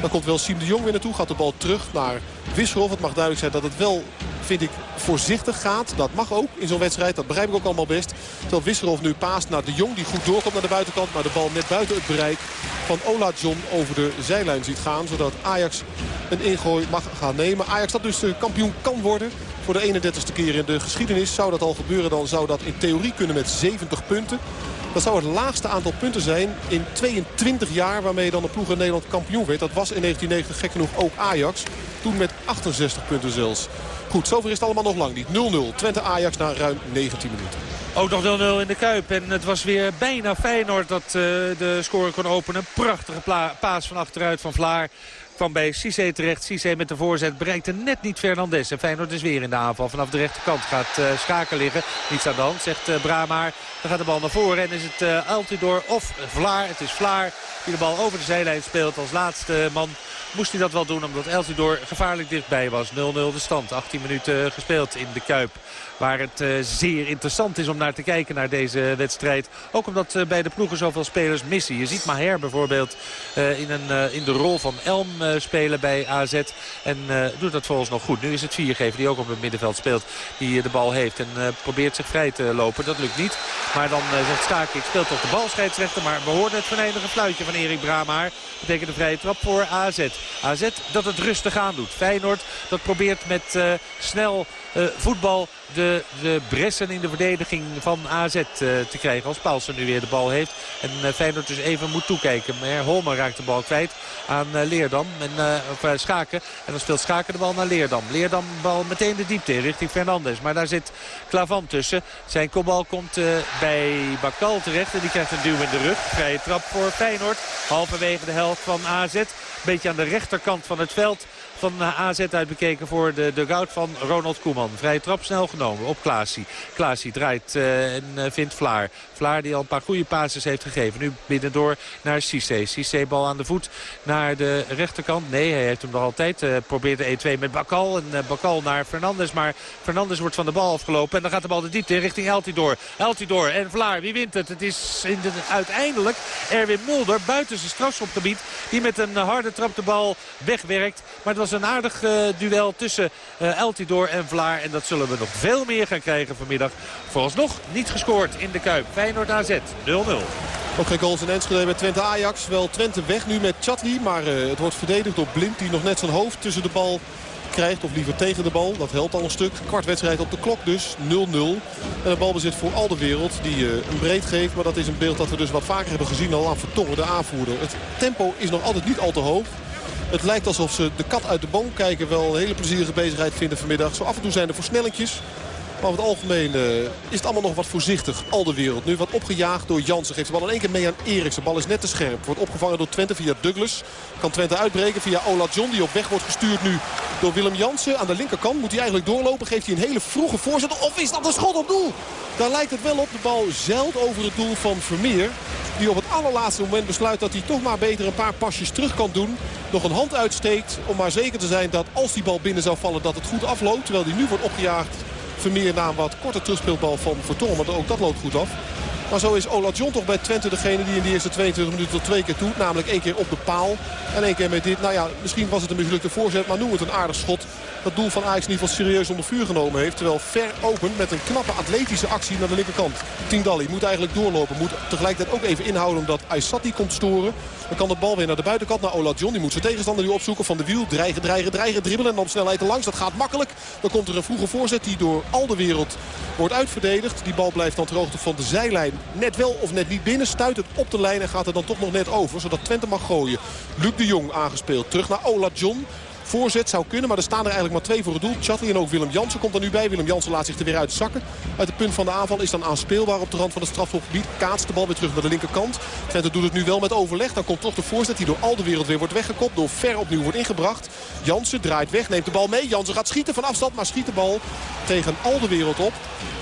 V: Dan komt wel Siem de Jong weer naartoe. Gaat de bal terug naar Wisselhof. Het mag duidelijk zijn dat het wel, vind ik, voorzichtig gaat. Dat mag ook in zo'n wedstrijd. Dat begrijp ik ook allemaal best. Terwijl Wisselhof nu paast naar de Jong. Die goed doorkomt naar de buitenkant. Maar de bal net buiten het bereik van Ola John over de zijlijn ziet gaan. Zodat Ajax een ingooi mag gaan nemen. Ajax dat dus kampioen kan worden. Voor de 31ste keer in de geschiedenis. Zou dat al gebeuren dan zou dat in theorie kunnen met 70 punten. Dat zou het laagste aantal punten zijn in 22 jaar waarmee dan de ploeg in Nederland kampioen werd. Dat was in 1990 gek genoeg ook Ajax. Toen met 68 punten zelfs. Goed, zover is het allemaal nog lang niet. 0-0. Twente-Ajax na ruim 19 minuten.
W: Ook nog 0-0 in de Kuip. En het was weer bijna Feyenoord dat uh, de score kon openen. Prachtige paas van achteruit van Vlaar Kwam bij Cissé terecht. Cissé met de voorzet bereikte net niet Fernandes. En Feyenoord is weer in de aanval. Vanaf de rechterkant gaat uh, Schaken liggen. Niets aan de hand, zegt uh, Bramaar. Dan gaat de bal naar voren en is het uh, Altidor of Vlaar. Het is Vlaar die de bal over de zijlijn speelt als laatste man moest hij dat wel doen omdat Eltidoor gevaarlijk dichtbij was. 0-0 de stand. 18 minuten gespeeld in de Kuip. Waar het uh, zeer interessant is om naar te kijken naar deze wedstrijd. Ook omdat uh, bij de ploegen zoveel spelers missen. Je ziet Maher bijvoorbeeld in, een, in de rol van Elm spelen bij AZ. En doet dat volgens nog goed. Nu is het Viergever die ook op het middenveld speelt. Die de bal heeft en probeert zich vrij te lopen. Dat lukt niet. Maar dan zegt Staak, ik speel toch de bal scheidsrechter. Maar we hoorden het venijnige fluitje van Erik Bramaar. Betekent een vrije trap voor AZ. AZ dat het rustig aan doet. Feyenoord dat probeert met snel voetbal de, de bressen in de verdediging van AZ uh, te krijgen. Als Paulsen nu weer de bal heeft. En uh, Feyenoord dus even moet toekijken. Maar Holmer raakt de bal kwijt aan uh, Leerdam. En, Schaken. En dan speelt Schaken de bal naar Leerdam. Leerdam bal meteen de diepte in richting Fernandes. Maar daar zit Klavan tussen. Zijn kopbal komt bij Bakal terecht. En die krijgt een duw in de rug. Vrije trap voor Feyenoord. Halverwege de helft van AZ. Beetje aan de rechterkant van het veld van AZ uit bekeken voor de dugout van Ronald Koeman. Vrije trap snel genomen op Klaasie. Klaasie draait uh, en uh, vindt Vlaar. Vlaar die al een paar goede passes heeft gegeven. Nu binnendoor naar Cissé. Cissé bal aan de voet naar de rechterkant. Nee, hij heeft hem nog altijd. Probeert de 1-2 met Bakal. En Bakal naar Fernandes. Maar Fernandes wordt van de bal afgelopen. En dan gaat de bal de diepte in richting Eltidoor. Eltidoor en Vlaar. Wie wint het? Het is in de, uiteindelijk Erwin Mulder buiten zijn strafschopgebied. Die met een harde trap de bal wegwerkt. Maar het was een aardig uh, duel tussen uh, Eltidoor en Vlaar. En dat zullen we nog veel meer gaan krijgen vanmiddag. Vooralsnog niet gescoord in de Kuip. Feyenoord AZ 0-0.
V: Ook geen goals in Enschede met Twente Ajax. Wel Twente weg nu met Chatli. Maar uh, het wordt verdedigd door Blind die nog net zijn hoofd tussen de bal krijgt. Of liever tegen de bal. Dat helpt al een stuk. Kwart wedstrijd op de klok dus. 0-0. En de balbezit voor al de wereld. Die een breed geeft. Maar dat is een beeld dat we dus wat vaker hebben gezien al aan Vertongen, de aanvoerder. Het tempo is nog altijd niet al te hoog. Het lijkt alsof ze de kat uit de boom kijken wel een hele plezierige bezigheid vinden vanmiddag. Zo af en toe zijn er versnellingjes. Maar over het algemeen uh, is het allemaal nog wat voorzichtig. Al de wereld. Nu wat opgejaagd door Jansen. Geeft de bal in één keer mee aan Eriks. De bal is net te scherp. Wordt opgevangen door Twente via Douglas. Kan Twente uitbreken via Ola John. Die op weg wordt gestuurd nu door Willem Jansen. Aan de linkerkant moet hij eigenlijk doorlopen. Geeft hij een hele vroege voorzet. Of is dat een schot op doel? Daar lijkt het wel op. De bal zeilt over het doel van Vermeer. Die op het allerlaatste moment besluit dat hij toch maar beter een paar pasjes terug kan doen. Nog een hand uitsteekt om maar zeker te zijn dat als die bal binnen zou vallen dat het goed afloopt. Terwijl die nu wordt opgejaagd Vermeer na een wat korte terugspeelbal van Vertongen. Maar ook dat loopt goed af. Maar zo is Ola John toch bij Twente degene die in de eerste 22 minuten tot twee keer toe. Namelijk één keer op de paal. En één keer met dit. Nou ja, misschien was het een mislukte voorzet. Maar noem het een aardig schot. Dat doel van Ajax in ieder serieus onder vuur genomen heeft. Terwijl ver open met een knappe atletische actie naar de linkerkant. Tindalli moet eigenlijk doorlopen. Moet tegelijkertijd ook even inhouden omdat Aysati komt storen. Dan kan de bal weer naar de buitenkant naar Ola John. Die moet zijn tegenstander nu opzoeken van de wiel. Dreigen, dreigen, dreigen, dribbelen en dan snelheid langs. Dat gaat makkelijk. Dan komt er een vroege voorzet die door al de wereld wordt uitverdedigd. Die bal blijft dan ter hoogte van de zijlijn. Net wel of net niet binnen. Stuit het op de lijn en gaat er dan toch nog net over. Zodat Twente mag gooien. Luc de Jong aangespeeld. Terug naar Ola John. Voorzet zou kunnen, maar er staan er eigenlijk maar twee voor het doel. Chatley en ook Willem Jansen komt er nu bij. Willem Jansen laat zich er weer uit zakken. Uit het punt van de aanval is dan aanspeelbaar op de rand van het strafschopgebied. Kaatst de bal weer terug naar de linkerkant. Twente doet het nu wel met overleg. Dan komt toch de voorzet die door al de wereld weer wordt weggekopt. Door ver opnieuw wordt ingebracht. Jansen draait weg, neemt de bal mee. Jansen gaat schieten van afstand, maar schiet de bal tegen al de wereld op.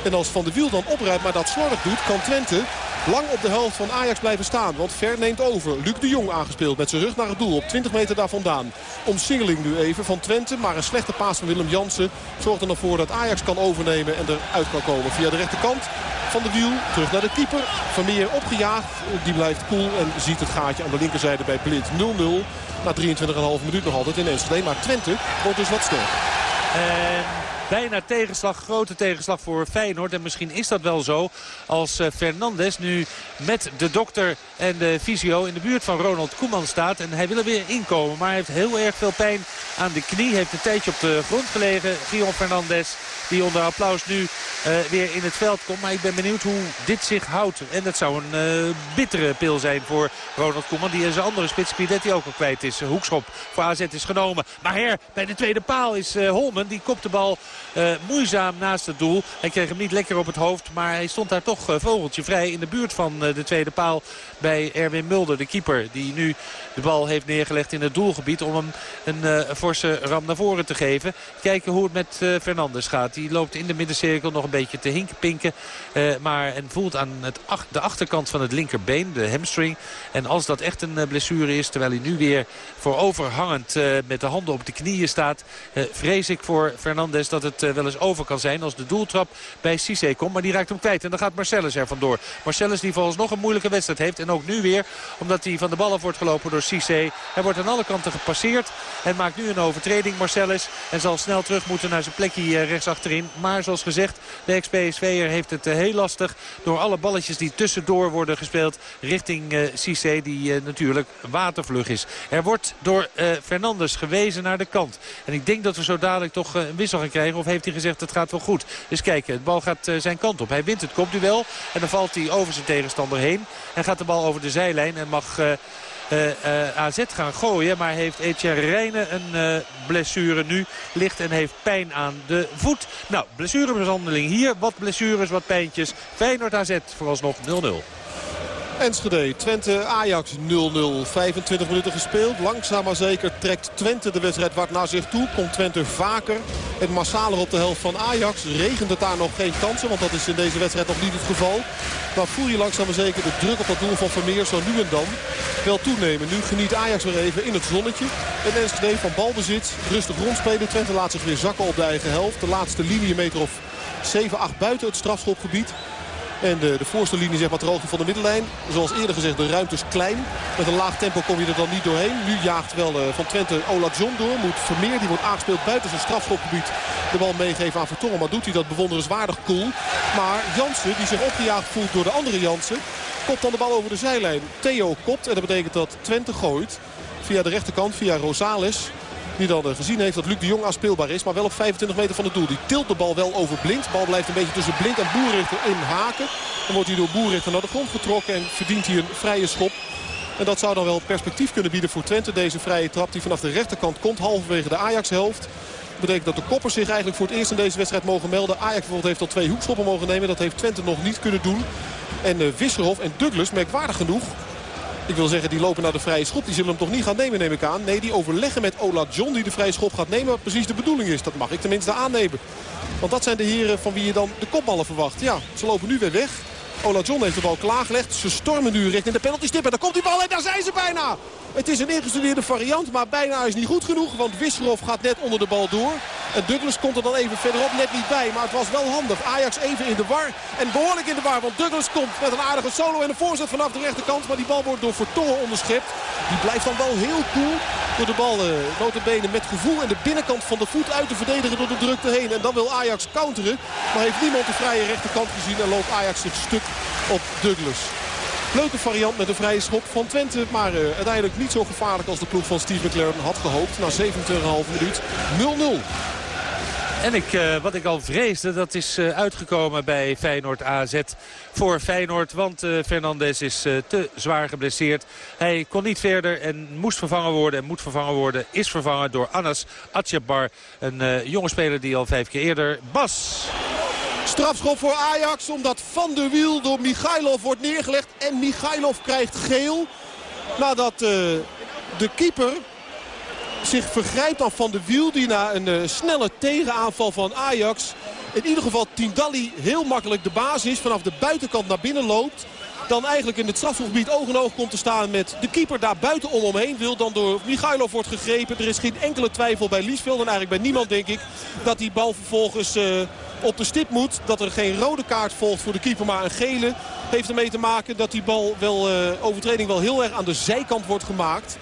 V: En als Van de Wiel dan oprijdt, maar dat slordig doet, kan Twente lang op de helft van Ajax blijven staan. Want Ver neemt over. Luc de Jong aangespeeld met zijn rug naar het doel. Op 20 meter daar vandaan. Omsingeling nu even van Twente. Maar een slechte paas van Willem Jansen zorgt er nog voor dat Ajax kan overnemen en eruit kan komen. Via de rechterkant van de wiel. Terug naar de keeper. Vermeer opgejaagd. Die blijft cool en ziet het gaatje aan de linkerzijde bij Blind 0-0. Na 23,5 minuut nog altijd in Enschede. Maar Twente wordt dus wat sterker.
W: En bijna tegenslag, grote tegenslag voor Feyenoord. En misschien is dat wel zo als Fernandes nu met de dokter en de fysio in de buurt van Ronald Koeman staat. En hij wil er weer inkomen, maar hij heeft heel erg veel pijn aan de knie. Heeft een tijdje op de grond gelegen, Gion Fernandes. Die onder applaus nu uh, weer in het veld komt. Maar ik ben benieuwd hoe dit zich houdt. En dat zou een uh, bittere pil zijn voor Ronald Koeman. Die in zijn andere spits die ook al kwijt is. Hoekschop voor AZ is genomen. Maar her bij de tweede paal is uh, Holmen. Die kopt de bal eh, moeizaam naast het doel. Hij kreeg hem niet lekker op het hoofd. Maar hij stond daar toch uh, vogeltje vrij in de buurt van uh, de tweede paal bij Erwin Mulder. De keeper die nu de bal heeft neergelegd in het doelgebied. Om hem een forse ram naar voren te geven. Kijken hoe het met Fernandes gaat. Die loopt in de middencirkel nog een beetje te hinkenpinken. maar en voelt aan het de achterkant van het linkerbeen. De hamstring. En als dat echt een blessure is. Terwijl hij nu weer vooroverhangend met de handen op de knieën staat. vrees ik voor Fernandes dat het wel eens over kan zijn. Als de doeltrap bij Cissé komt. Maar die raakt hem kwijt. En dan gaat Marcellus er vandoor. Marcellus die volgens nog een moeilijke wedstrijd heeft. En ook nu weer. Omdat hij van de bal af wordt gelopen door Cissé. Hij wordt aan alle kanten gepasseerd. En maakt nu een overtreding Marcellus. En zal snel terug moeten naar zijn plekje rechts achterin. Maar zoals gezegd, de ex-PSV'er heeft het heel lastig. Door alle balletjes die tussendoor worden gespeeld richting uh, Cissé. Die natuurlijk watervlug is. Er wordt door Fernandes gewezen naar de kant. En ik denk dat we zo dadelijk toch een wissel gaan krijgen. Of heeft hij gezegd het gaat wel goed. Dus kijken, het bal gaat zijn kant op. Hij wint het kopduel. En dan valt hij over zijn tegenstander heen. En gaat de bal over de zijlijn. En mag... Uh, uh, AZ gaan gooien. Maar heeft Etienne Rijnen een blessure nu. Ligt en heeft pijn aan de voet. Nou, blessurebehandeling hier. Wat blessures, wat pijntjes. Feyenoord AZ vooralsnog 0-0.
V: Enschede, Twente, Ajax 0-0. 25 minuten gespeeld. Langzaam maar zeker trekt Twente de wedstrijd wat naar zich toe. Komt Twente vaker en massaler op de helft van Ajax. Regent het daar nog geen kansen, want dat is in deze wedstrijd nog niet het geval. Dan voel je langzaam maar zeker de druk op dat doel van Vermeer zo nu en dan wel toenemen. Nu geniet Ajax weer even in het zonnetje. En Enschede van balbezit, rustig rondspelen. Twente laat zich weer zakken op de eigen helft. De laatste linie meter of 7, 8 buiten het strafschopgebied. En de, de voorste linie zeg maar van de middenlijn. Zoals eerder gezegd, de ruimte is klein. Met een laag tempo kom je er dan niet doorheen. Nu jaagt wel uh, van Twente Ola John door. Moet Vermeer, die wordt aangespeeld buiten zijn strafschopgebied. De bal meegeven aan Vertongen. Maar doet hij dat bewonderenswaardig cool. Maar Jansen, die zich opgejaagd voelt door de andere Jansen. Kopt dan de bal over de zijlijn. Theo kopt. En dat betekent dat Twente gooit. Via de rechterkant, via Rosales. Die dan uh, gezien heeft dat Luc de Jong aanspeelbaar is. Maar wel op 25 meter van het doel. Die tilt de bal wel over Blind. Bal blijft een beetje tussen Blind en Boerrichter in haken. Dan wordt hij door Boerrichter naar de grond getrokken. En verdient hij een vrije schop. En dat zou dan wel perspectief kunnen bieden voor Twente. Deze vrije trap die vanaf de rechterkant komt. Halverwege de Ajax-helft. Dat betekent dat de koppers zich eigenlijk voor het eerst in deze wedstrijd mogen melden. Ajax bijvoorbeeld heeft al twee hoekschoppen mogen nemen. Dat heeft Twente nog niet kunnen doen. En uh, Wisserhof en Douglas, merkwaardig genoeg, ik wil zeggen, die lopen naar de vrije schop. Die zullen hem toch niet gaan nemen, neem ik aan. Nee, die overleggen met Ola John die de vrije schop gaat nemen. Wat precies de bedoeling is. Dat mag ik tenminste aannemen. Want dat zijn de heren van wie je dan de kopballen verwacht. Ja, ze lopen nu weer weg. Ola John heeft de bal klaargelegd. Ze stormen nu richting de penaltystip. En daar komt die bal en daar zijn ze bijna. Het is een ingestudeerde variant, maar bijna is niet goed genoeg. Want Wisserov gaat net onder de bal door. En Douglas komt er dan even verderop net niet bij. Maar het was wel handig. Ajax even in de war. En behoorlijk in de war. Want Douglas komt met een aardige solo en een voorzet vanaf de rechterkant. Maar die bal wordt door Vertongen onderschept. Die blijft dan wel heel cool. Door de bal uh, notabene met gevoel en de binnenkant van de voet uit te verdedigen door de drukte heen. En dan wil Ajax counteren. Maar heeft niemand de vrije rechterkant gezien. En loopt Ajax zich stuk op Douglas. Leuke variant met een vrije schop van Twente. Maar uh, uiteindelijk niet zo gevaarlijk als de ploeg van Steve McLaren had gehoopt. Na 27,5 minuut 0-0.
W: En ik, uh, wat ik al vreesde, dat is uh, uitgekomen bij Feyenoord AZ voor Feyenoord. Want Fernandes is te zwaar geblesseerd. Hij kon niet verder en moest vervangen worden en moet vervangen worden. Is vervangen door Anas Atjabar. Een jonge speler die al vijf keer eerder... Bas!
V: Strafschop voor Ajax omdat Van der Wiel door Michailov wordt neergelegd. En Michailov krijgt geel nadat uh, de keeper zich vergrijpt aan Van der Wiel. Die na een uh, snelle tegenaanval van Ajax in ieder geval Tindalli heel makkelijk de baas is. Vanaf de buitenkant naar binnen loopt. Dan eigenlijk in het strafschopgebied oog in oog komt te staan met de keeper daar buitenom omheen. Wil dan door Michailov wordt gegrepen. Er is geen enkele twijfel bij Liesveld en eigenlijk bij niemand denk ik dat die bal vervolgens... Uh, op de stip moet. Dat er geen rode kaart volgt voor de keeper, maar een gele. Heeft ermee te maken dat die bal wel, uh, overtreding wel heel erg aan de zijkant wordt gemaakt.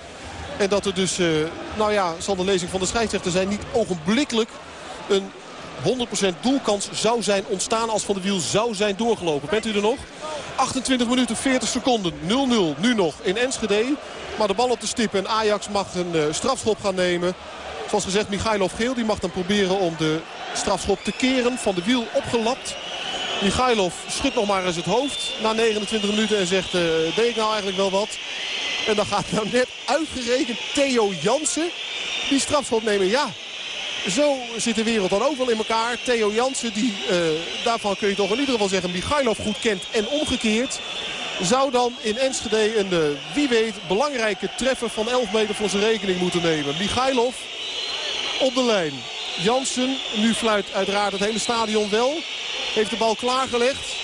V: En dat er dus, uh, nou ja, zal de lezing van de scheidsrechter zijn, niet ogenblikkelijk een 100% doelkans zou zijn ontstaan als Van de Wiel zou zijn doorgelopen. Bent u er nog? 28 minuten 40 seconden. 0-0 nu nog in Enschede. Maar de bal op de stip en Ajax mag een uh, strafschop gaan nemen. Zoals gezegd, Michailov Geel die mag dan proberen om de strafschop te keren. Van de wiel opgelapt. Michailov schudt nog maar eens het hoofd na 29 minuten en zegt, uh, deed ik nou eigenlijk wel wat? En dan gaat nou net uitgerekend Theo Jansen die strafschop nemen. Ja, zo zit de wereld dan ook wel in elkaar. Theo Jansen, die, eh, daarvan kun je toch in ieder geval zeggen... Michailov goed kent en omgekeerd... zou dan in Enschede een, eh, wie weet, belangrijke treffer van 11 meter voor zijn rekening moeten nemen. Michailov op de lijn. Jansen, nu fluit uiteraard het hele stadion wel. Heeft de bal klaargelegd.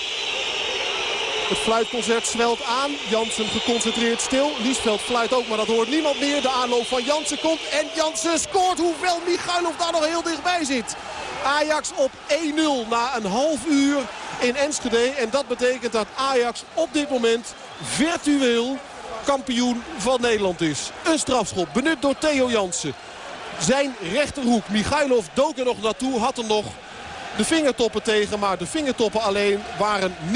V: Het fluitconcert zwelt aan. Jansen geconcentreerd stil. Liesveld fluit ook, maar dat hoort niemand meer. De aanloop van Jansen komt en Jansen scoort. Hoewel Michailov daar nog heel dichtbij zit. Ajax op 1-0 na een half uur in Enschede. En dat betekent dat Ajax op dit moment virtueel kampioen van Nederland is. Een strafschop benut door Theo Jansen. Zijn rechterhoek. Michailov dook er nog naartoe. Had er nog de vingertoppen tegen. Maar de vingertoppen alleen waren niet